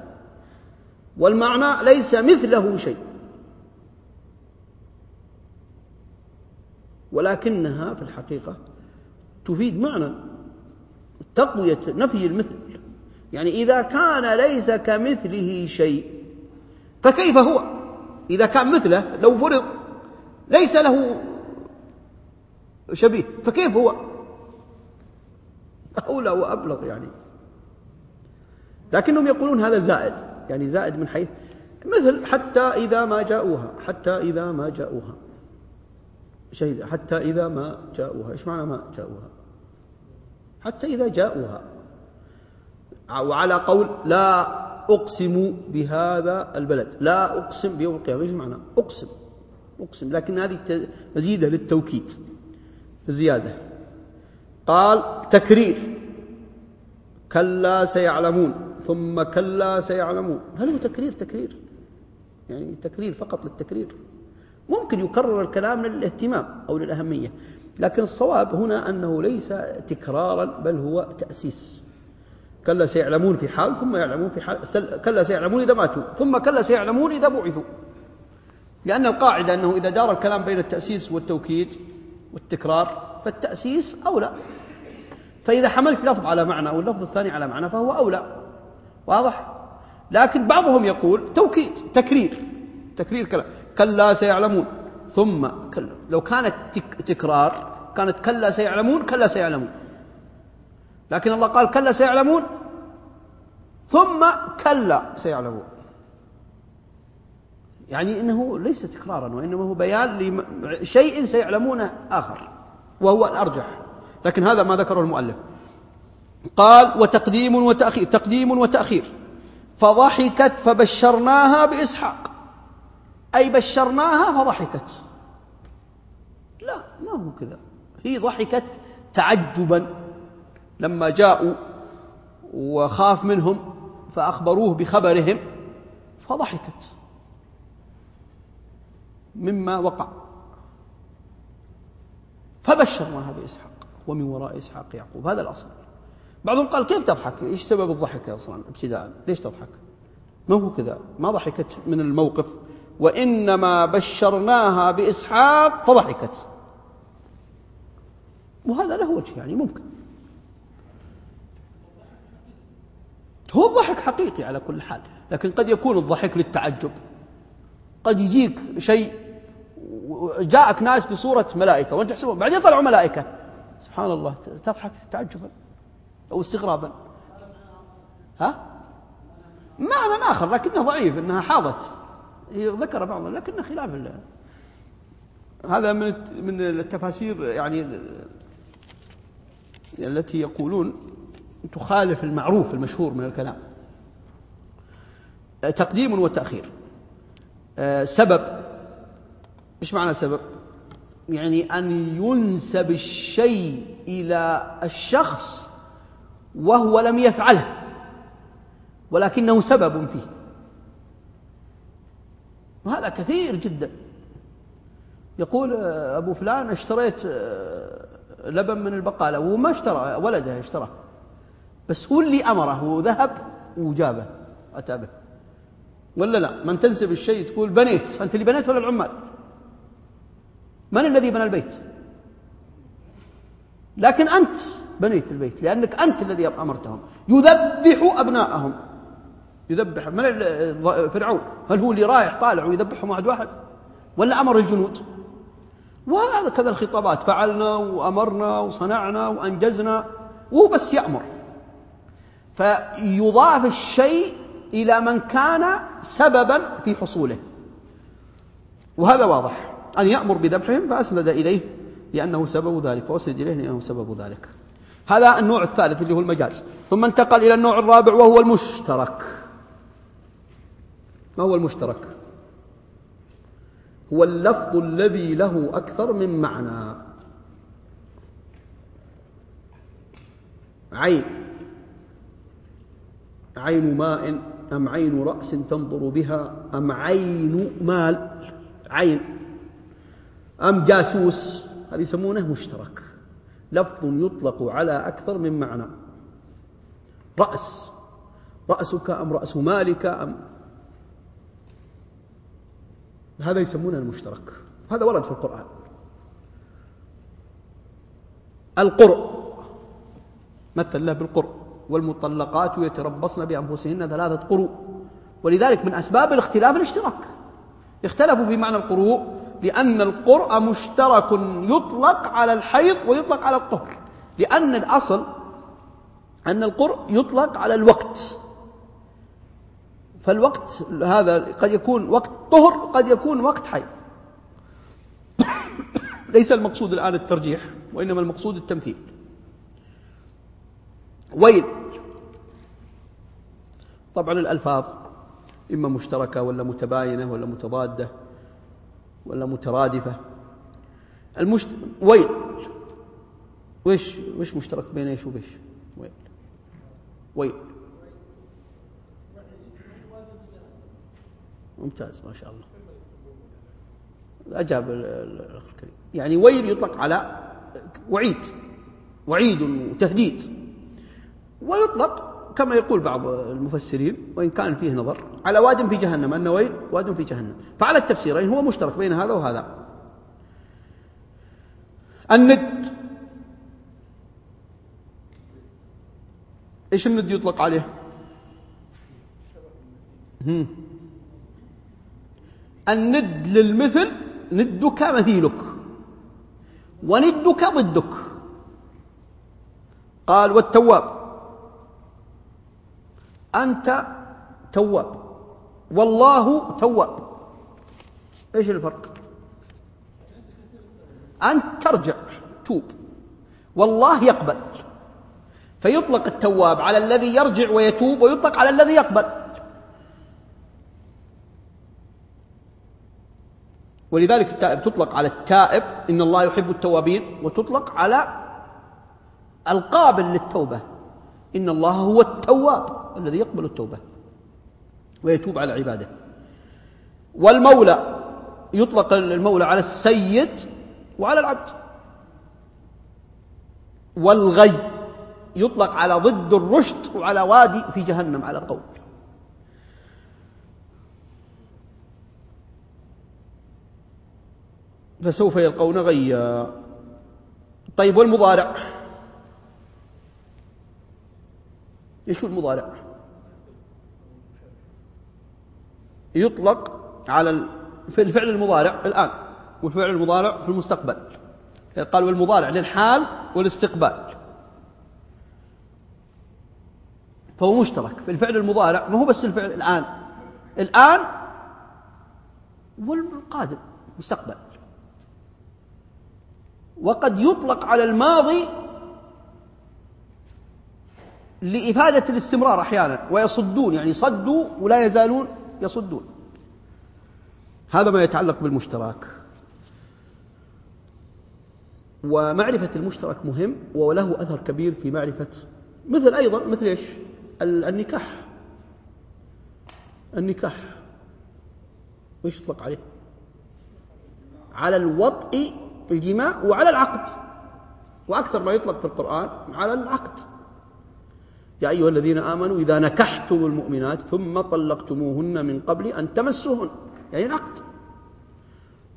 والمعنى ليس مثله شيء. ولكنها في الحقيقة تفيد معنى تقوية نفي المثل. يعني إذا كان ليس كمثله شيء فكيف هو؟ إذا كان مثله لو فرض ليس له شبيه فكيف هو؟ أولى وأبلغ يعني. لكنهم يقولون هذا زائد يعني زائد من حيث مثل حتى إذا ما جاءوها حتى إذا ما جاءوها. شهد حتى إذا ما جاءوها. إيش معنى ما جاءوها؟ حتى إذا جاءوها. وعلى قول لا أقسم بهذا البلد. لا أقسم بيوم القيامة. إيش معنى؟ أقسم. أقسم. لكن هذه مزيدة للتوكيد. زيادة. قال تكرير. كلا سيعلمون ثم كلا سيعلمون. هل هو تكرير؟ تكرير. يعني تكرير فقط للتكرير. ممكن يكرر الكلام للاهتمام أو للأهمية لكن الصواب هنا أنه ليس تكرارا بل هو تأسيس. كلا سيعلمون في حال ثم يعلمون في حال كلا سيعلمون إذا ماتوا ثم كلا سيعلمون إذا بعثوا. لأن القاعدة أنه إذا دار الكلام بين التأسيس والتوكيد والتكرار فالتأسيس أولى. فإذا حملت لفظ على معنى أو اللفظ الثاني على معنى فهو أولى. واضح؟ لكن بعضهم يقول توكيد تكرير. تكرير كلام كلا سيعلمون. ثم كلا. لو كانت تكرار كانت كلا سيعلمون كلا سيعلمون. لكن الله قال كلا سيعلمون ثم كلا سيعلمون. يعني إنه ليس تكرارا وإنما هو بيان لشيء سيعلمونه آخر وهو الارجح لكن هذا ما ذكره المؤلف. قال وتقديم وتأخير تقديم وتأخير. فضحكت فبشرناها بإسحاق. أي بشرناها فضحكت. لا ما هو كذا. هي ضحكت تعجبا. لما جاءوا وخاف منهم فأخبروه بخبرهم فضحكت. مما وقع. فبشرناها بإسحاق. ومن وراء إسحاق يعقوب. هذا الأصل. بعضهم قال كيف تضحك؟ إيش سبب الضحك أصلا؟ ابتداء. ليش تضحك؟ ما هو كذا. ما ضحكت من الموقف. وإنما بشرناها بإسحاق فضحكت. وهذا له وجه يعني ممكن. هو الضحك حقيقي على كل حال لكن قد يكون الضحك للتعجب. قد يجيك شيء جاءك ناس بصورة ملائكة وانت تحسبهم بعدين طلعوا ملائكة. سبحان الله تضحك تعجبا أو استغرابا. ها؟ معنى آخر لكنه ضعيف أنها حاضت. ذكر بعضهم لكنه خلاف الله هذا من من التفاسير يعني التي يقولون تخالف المعروف المشهور من الكلام. تقديم وتأخير. سبب. إيش معنى سبب؟ يعني أن ينسب الشيء إلى الشخص وهو لم يفعله ولكنه سبب فيه. وهذا كثير جدا. يقول أبو فلان اشتريت لبن من البقالة وما اشترى ولده اشتراه. بس هو اللي أمره وذهب وجابه أتى به. ولا لا؟ من تنسب الشيء تقول بنيت أنت اللي بنيت ولا العمال؟ من الذي بنى البيت؟ لكن أنت بنيت البيت لأنك أنت الذي أمرتهم. يذبح أبناءهم. يذبح من فرعون. هل هو اللي رايح طالع ويذبحهم واحد واحد؟ ولا أمر الجنود؟ وهذا كذا الخطابات. فعلنا وأمرنا وصنعنا وأنجزنا. وهو بس يأمر. فيضاف الشيء إلى من كان سببا في حصوله. وهذا واضح. أن يأمر بذبحهم فأسند إليه لأنه سبب ذلك فأسند إليه لأنه سبب ذلك. هذا النوع الثالث اللي هو المجاز ثم انتقل إلى النوع الرابع وهو المشترك. ما هو المشترك؟ هو اللفظ الذي له أكثر من معنى. عين. عين ماء أم عين رأس تنظر بها أم عين مال؟ عين. أم جاسوس؟ هذا يسمونه مشترك. لفظ يطلق على أكثر من معنى. رأس. رأسك أم رأس مالك أم؟ هذا يسمونه المشترك. هذا ورد في القرآن. القرء. مثل له بالقرء. والمطلقات يتربصن بأنفسهن ثلاثة قروء. ولذلك من أسباب الاختلاف الاشتراك. اختلفوا في معنى القروء. لأن القرء مشترك يطلق على الحيض ويطلق على الطهر. لأن الأصل أن القرء يطلق على الوقت. فالوقت هذا قد يكون وقت طهر قد يكون وقت حيض. ليس المقصود الآن الترجيح وإنما المقصود التمثيل. ويل. طبعا الألفاظ إما مشتركة ولا متباينة ولا متضادة. ولا مترادفة. المشت... ويل. وش وش مشترك بين إيش وبش؟ ويل. ويل. ممتاز ما شاء الله. أجاب الأخ الكريم. يعني ويل يطلق على وعيد. وعيد وتهديد ويطلق كما يقول بعض المفسرين وإن كان فيه نظر على واد في جهنم أن ويل واد في جهنم. فعلى التفسيرين هو مشترك بين هذا وهذا. الند. إيش الند يطلق عليه. الند للمثل ندك مثيلك. وندك ضدك. قال والتواب. أنت تواب. والله تواب. إيش الفرق؟ أنت ترجع. توب. والله يقبل. فيطلق التواب على الذي يرجع ويتوب ويطلق على الذي يقبل. ولذلك التائب تطلق على التائب إن الله يحب التوابين وتطلق على القابل للتوبة. إن الله هو التواب. الذي يقبل التوبة ويتوب على عباده. والمولى يطلق المولى على السيد وعلى العبد. والغي يطلق على ضد الرشد وعلى وادي في جهنم على قول فسوف يلقون غيا. طيب والمضارع؟ إيش المضارع؟ يطلق على في الفعل المضارع الآن والفعل المضارع في المستقبل. قال والمضارع للحال والاستقبال. فهو مشترك. في الفعل المضارع ما هو بس الفعل الآن. الآن والقادم مستقبل. وقد يطلق على الماضي لإفادة الاستمرار أحيانا ويصدون يعني صدوا ولا يزالون يصدون. هذا ما يتعلق بالمشترك. ومعرفة المشترك مهم وله أثر كبير في معرفة مثل أيضا مثل إيش؟ النكاح. النكاح. وش يطلق عليه؟ على الوطء الجماع وعلى العقد. وأكثر ما يطلق في القرآن على العقد. يا أيها الذين آمنوا إذا نكحتم المؤمنات ثم طلقتموهن من قبل أن تمسوهن يعني العقد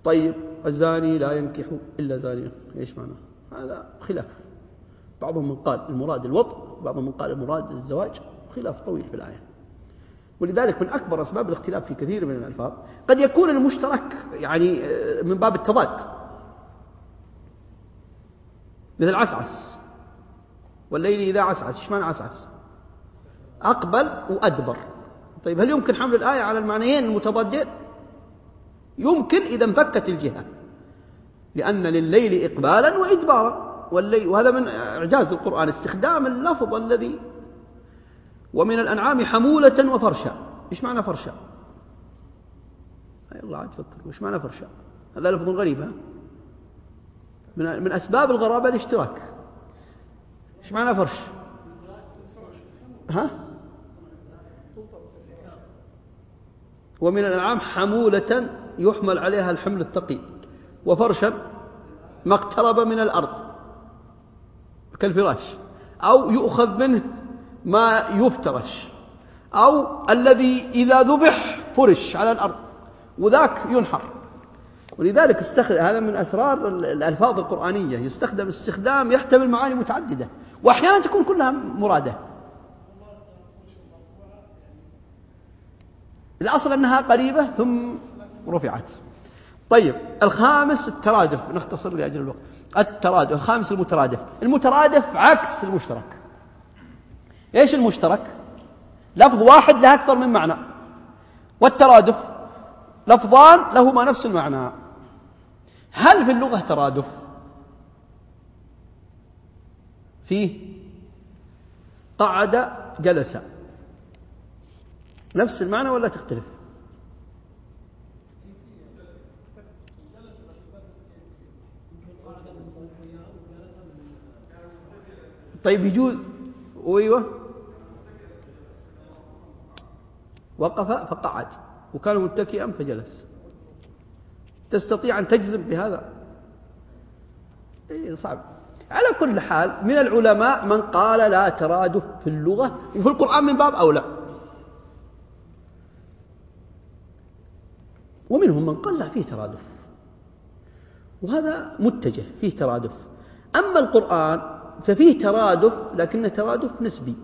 طيب الزاني لا ينكح إلا زانية إيش معنى؟ هذا خلاف. بعضهم من قال المراد الوطء بعضهم من قال المراد الزواج خلاف طويل في الآية. ولذلك من أكبر أسباب الاختلاف في كثير من الألفاظ قد يكون المشترك يعني من باب التضاد. مثل عسعس. والليل إذا عسعس إيش معنى عسعس؟ أقبل وأدبر. طيب هل يمكن حمل الآية على المعنيين المتضادين؟ يمكن إذا انفكت الجهة لأن لليل إقبالا وإدبارا. والليل وهذا من إعجاز القرآن استخدام اللفظ الذي ومن الأنعام حمولة وفرشا. إيش معنى فرشا؟ الله عاد فكر إيش معنى فرشا؟ هذا لفظ غريب ها؟ من من أسباب الغرابة الاشتراك. إيش معنى فرش؟ ها؟ ومن الأنعام حمولة يحمل عليها الحمل الثقيل. وفرشا ما اقترب من الأرض كالفراش. أو يؤخذ منه ما يفترش. أو الذي إذا ذبح فرش على الأرض وذاك ينحر. ولذلك استخدم هذا من أسرار الألفاظ القرآنية. يستخدم استخدام يحتمل معاني متعددة. وأحيانا تكون كلها مرادة. الأصل أنها قريبة ثم رفعت. طيب الخامس الترادف نختصر لأجل الوقت. الترادف الخامس المترادف. المترادف عكس المشترك. إيش المشترك؟ لفظ واحد له أكثر من معنى. والترادف لفظان لهما نفس المعنى. هل في اللغة ترادف؟ فيه قعد جلس. نفس المعنى ولا تختلف؟ طيب يجوز أيوه. وقف فقعد. وكان متكئا فجلس. تستطيع أن تجزم بهذا؟ إيه صعب. على كل حال من العلماء من قال لا ترادف في اللغة وفي القرآن من باب أولى. ومنهم من قال لا فيه ترادف. وهذا متجه فيه ترادف. أما القرآن ففيه ترادف لكن ترادف نسبي.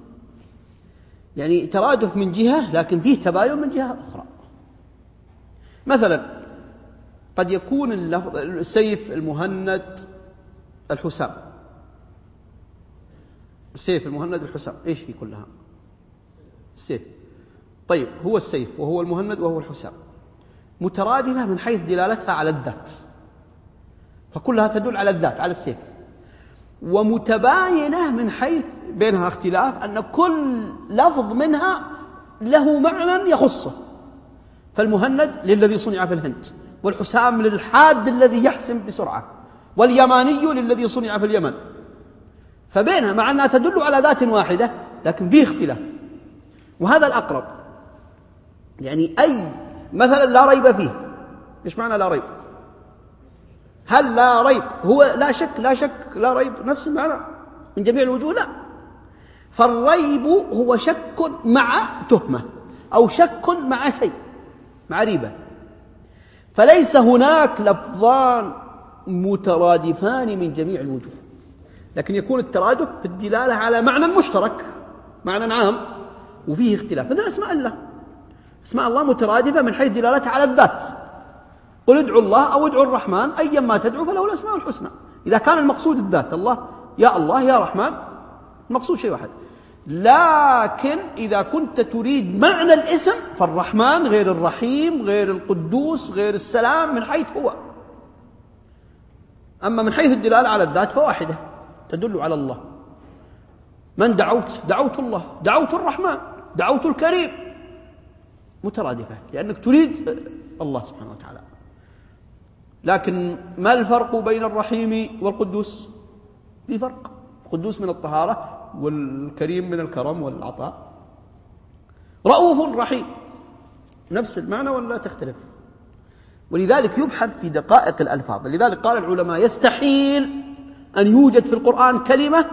يعني ترادف من جهة لكن فيه تباين من جهة أخرى. مثلا قد يكون السيف المهند الحسام السيف المهند الحسام إيش في كلها؟ السيف. طيب هو السيف وهو المهند وهو الحسام. مترادفة من حيث دلالتها على الذات. فكلها تدل على الذات على السيف. ومتباينة من حيث بينها اختلاف أن كل لفظ منها له معنى يخصه. فالمهند للذي صنع في الهند والحسام للحاد الذي يحسم بسرعة واليماني للذي صنع في اليمن. فبينها مع أنها تدل على ذات واحدة لكن فيه اختلاف. وهذا الأقرب. يعني أي مثلا لا ريب فيه. إيش معنى لا ريب؟ هل لا ريب؟ هو لا شك لا شك لا ريب نفس المعنى. من جميع الوجوه لا. فالريب هو شك مع تهمة أو شك مع شيء مع ريبة. فليس هناك لفظان مترادفان من جميع الوجوه. لكن يكون الترادف في الدلالة على معنى مشترك معنى عام وفيه اختلاف. مثل أسماء الله. أسماء الله مترادفة من حيث دلالتها على الذات. قل ادعوا الله أو ادعوا الرحمن أيا ما تدعو فله الأسماء الحسنى. إذا كان المقصود الذات الله يا الله يا رحمن المقصود شيء واحد. لكن إذا كنت تريد معنى الاسم فالرحمن غير الرحيم غير القدوس غير السلام من حيث هو. أما من حيث الدلالة على الذات فواحدة. تدل على الله. من دعوت؟ دعوت الله. دعوت الرحمن. دعوت الكريم. مترادفة. لأنك تريد الله سبحانه وتعالى. لكن ما الفرق بين الرحيم والقدوس؟ في فرق. قدوس من الطهارة والكريم من الكرم والعطاء. رؤوف رحيم. نفس المعنى ولا تختلف؟ ولذلك يبحث في دقائق الألفاظ. لذلك قال العلماء يستحيل أن يوجد في القرآن كلمة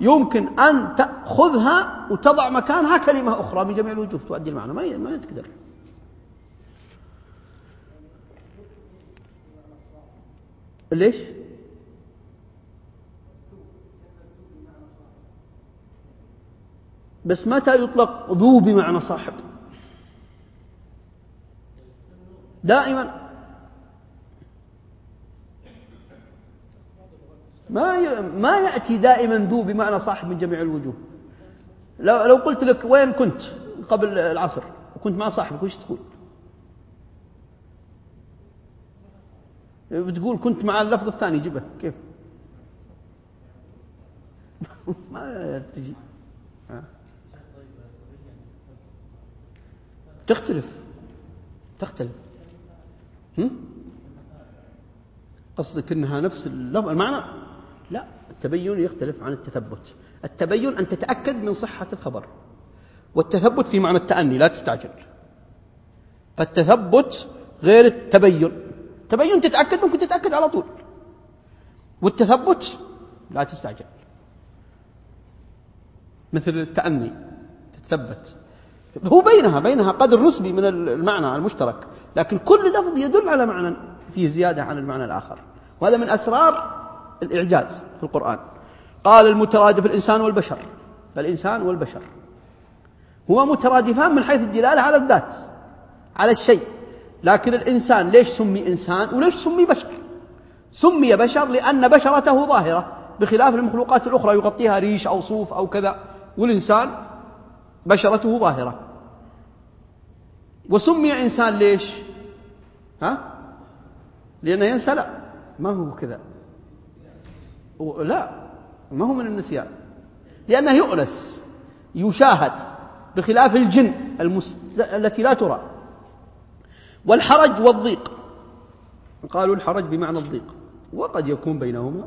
يمكن أن تأخذها وتضع مكانها كلمة أخرى من جميع الوجوه تؤدي المعنى. ما ما تقدر ليش؟ بس متى يطلق ذو بمعنى صاحب؟ دائما ما ما يأتي دائما ذو بمعنى صاحب من جميع الوجوه. لو لو قلت لك وين كنت قبل العصر وكنت مع صاحبك وش تقول؟ بتقول كنت مع اللفظ الثاني جبه كيف؟ ما تجي. تختلف. تختلف. قصدك إنها نفس المعنى؟ لا التبين يختلف عن التثبت. التبين أن تتأكد من صحة الخبر والتثبت في معنى التأني لا تستعجل. فالتثبت غير التبين. التبين تتأكد ممكن تتأكد على طول. والتثبت لا تستعجل. مثل التأني تتثبت. هو بينها بينها قدر نسبي من المعنى المشترك لكن كل لفظ يدل على معنى فيه زيادة عن المعنى الآخر. وهذا من أسرار الإعجاز في القرآن. قال المترادف الإنسان والبشر. الإنسان والبشر. هو مترادفان من حيث الدلالة على الذات على الشيء. لكن الإنسان ليش سمي إنسان وليش سمي بشر؟ سمي بشر لأن بشرته ظاهرة بخلاف المخلوقات الأخرى يغطيها ريش أو صوف أو كذا. والإنسان بشرته ظاهرة. وسمي إنسان ليش؟ ها؟ لأنه ينسى لا ما هو كذا. لا ما هو من النسيان. لأنه يؤنس يشاهد بخلاف الجن المس... التي لا ترى. والحرج والضيق. قالوا الحرج بمعنى الضيق. وقد يكون بينهما.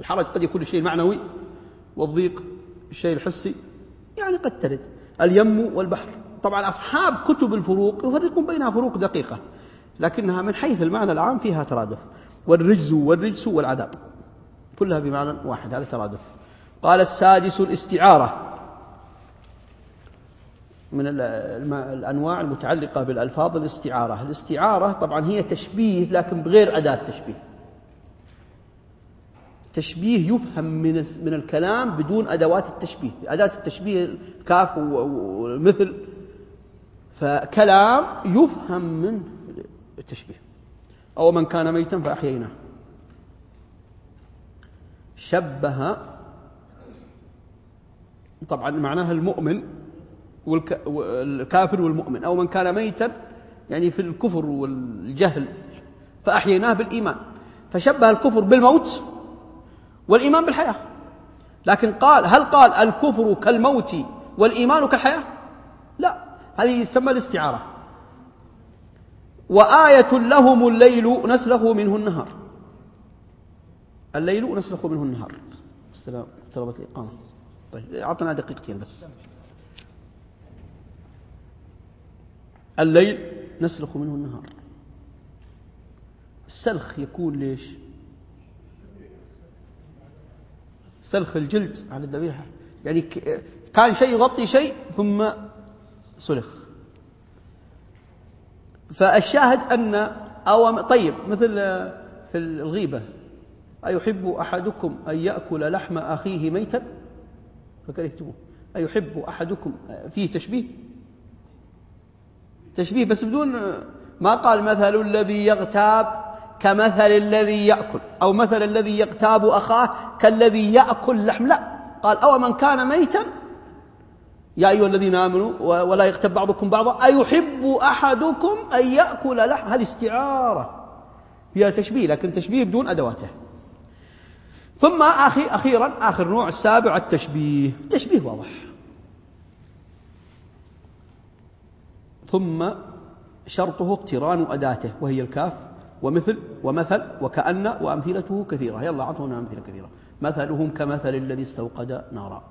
الحرج قد يكون الشيء المعنوي والضيق الشيء الحسي. يعني قد ترد. اليم والبحر. طبعا أصحاب كتب الفروق يفرقون بينها فروق دقيقة لكنها من حيث المعنى العام فيها ترادف. والرجز والرجس والعذاب. كلها بمعنى واحد هذا ترادف. قال السادس الاستعارة. من الأنواع المتعلقة بالألفاظ الاستعارة. الاستعارة طبعا هي تشبيه لكن بغير أداة تشبيه تشبيه يفهم من من الكلام بدون أدوات التشبيه. أداة التشبيه الكاف والمثل فكلام يفهم من التشبيه. أو من كان ميتا فأحييناه. شبه طبعا معناها المؤمن والكافر والمؤمن أو من كان ميتا يعني في الكفر والجهل فأحييناه بالإيمان. فشبه الكفر بالموت والإيمان بالحياة. لكن قال هل قال الكفر كالموت والإيمان كالحياة؟ لا. هذه يسمى الاستعارة. وآية لهم الليل نسلخ منه النهار. الليل نسلخ منه النهار. السلام. طلبة الإقامة. طيب أعطنا دقيقتين بس. الليل نسلخ منه النهار. السلخ يكون ليش؟ سلخ الجلد عن الذبيحة. يعني كان شيء يغطي شيء ثم سلخ. فالشاهد أن أو طيب مثل في الغيبة. أيحب أحدكم أن يأكل لحم أخيه ميتا؟ فكرهتموه أيحب أحدكم فيه تشبيه؟ تشبيه بس بدون ما قال مثل الذي يغتاب كمثل الذي يأكل أو مثل الذي يغتاب أخاه كالذي يأكل لحم لا. قال أو من كان ميتا؟ يا أيها الذين آمنوا ولا يغتب بعضكم بعضا. أيحب أحدكم أن يأكل لحم؟ هذه استعارة. فيها تشبيه لكن تشبيه بدون أدواته. ثم أخي أخيرا آخر نوع السابع التشبيه. تشبيه واضح. ثم شرطه اقتران أداته وهي الكاف ومثل ومثل وكأن وأمثلته كثيرة. يلا أعطونا أمثلة كثيرة. مثلهم كمثل الذي استوقد نارا.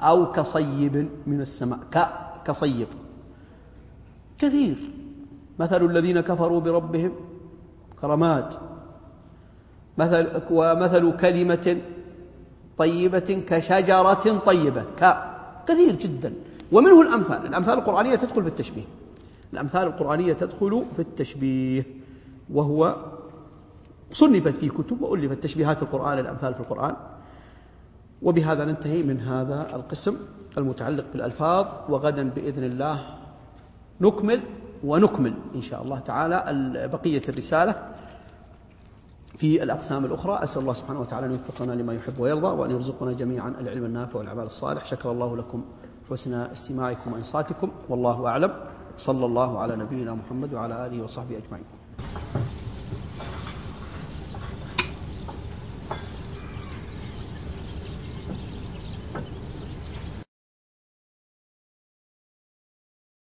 أو كصيب من السماء. كصيب. كثير. مثل الذين كفروا بربهم. كرماد. مثل ومثل كلمة طيبة كشجرة طيبة كثير جدا. ومنه الأمثال الأمثال القرآنية تدخل في التشبيه. الأمثال القرآنية تدخل في التشبيه وهو صنفت في كتب وألفت تشبيهات القرآن الأمثال في القرآن. وبهذا ننتهي من هذا القسم المتعلق بالألفاظ وغدا بإذن الله نكمل ونكمل إن شاء الله تعالى بقية الرسالة. في الأقسام الأخرى. أسأل الله سبحانه وتعالى أن يوفقنا لما يحب ويرضى وأن يرزقنا جميعا العلم النافع والأعمال الصالح. شكر الله لكم حسن استماعكم وإنصاتكم والله أعلم. صلى الله على نبينا محمد وعلى آله وصحبه أجمعين.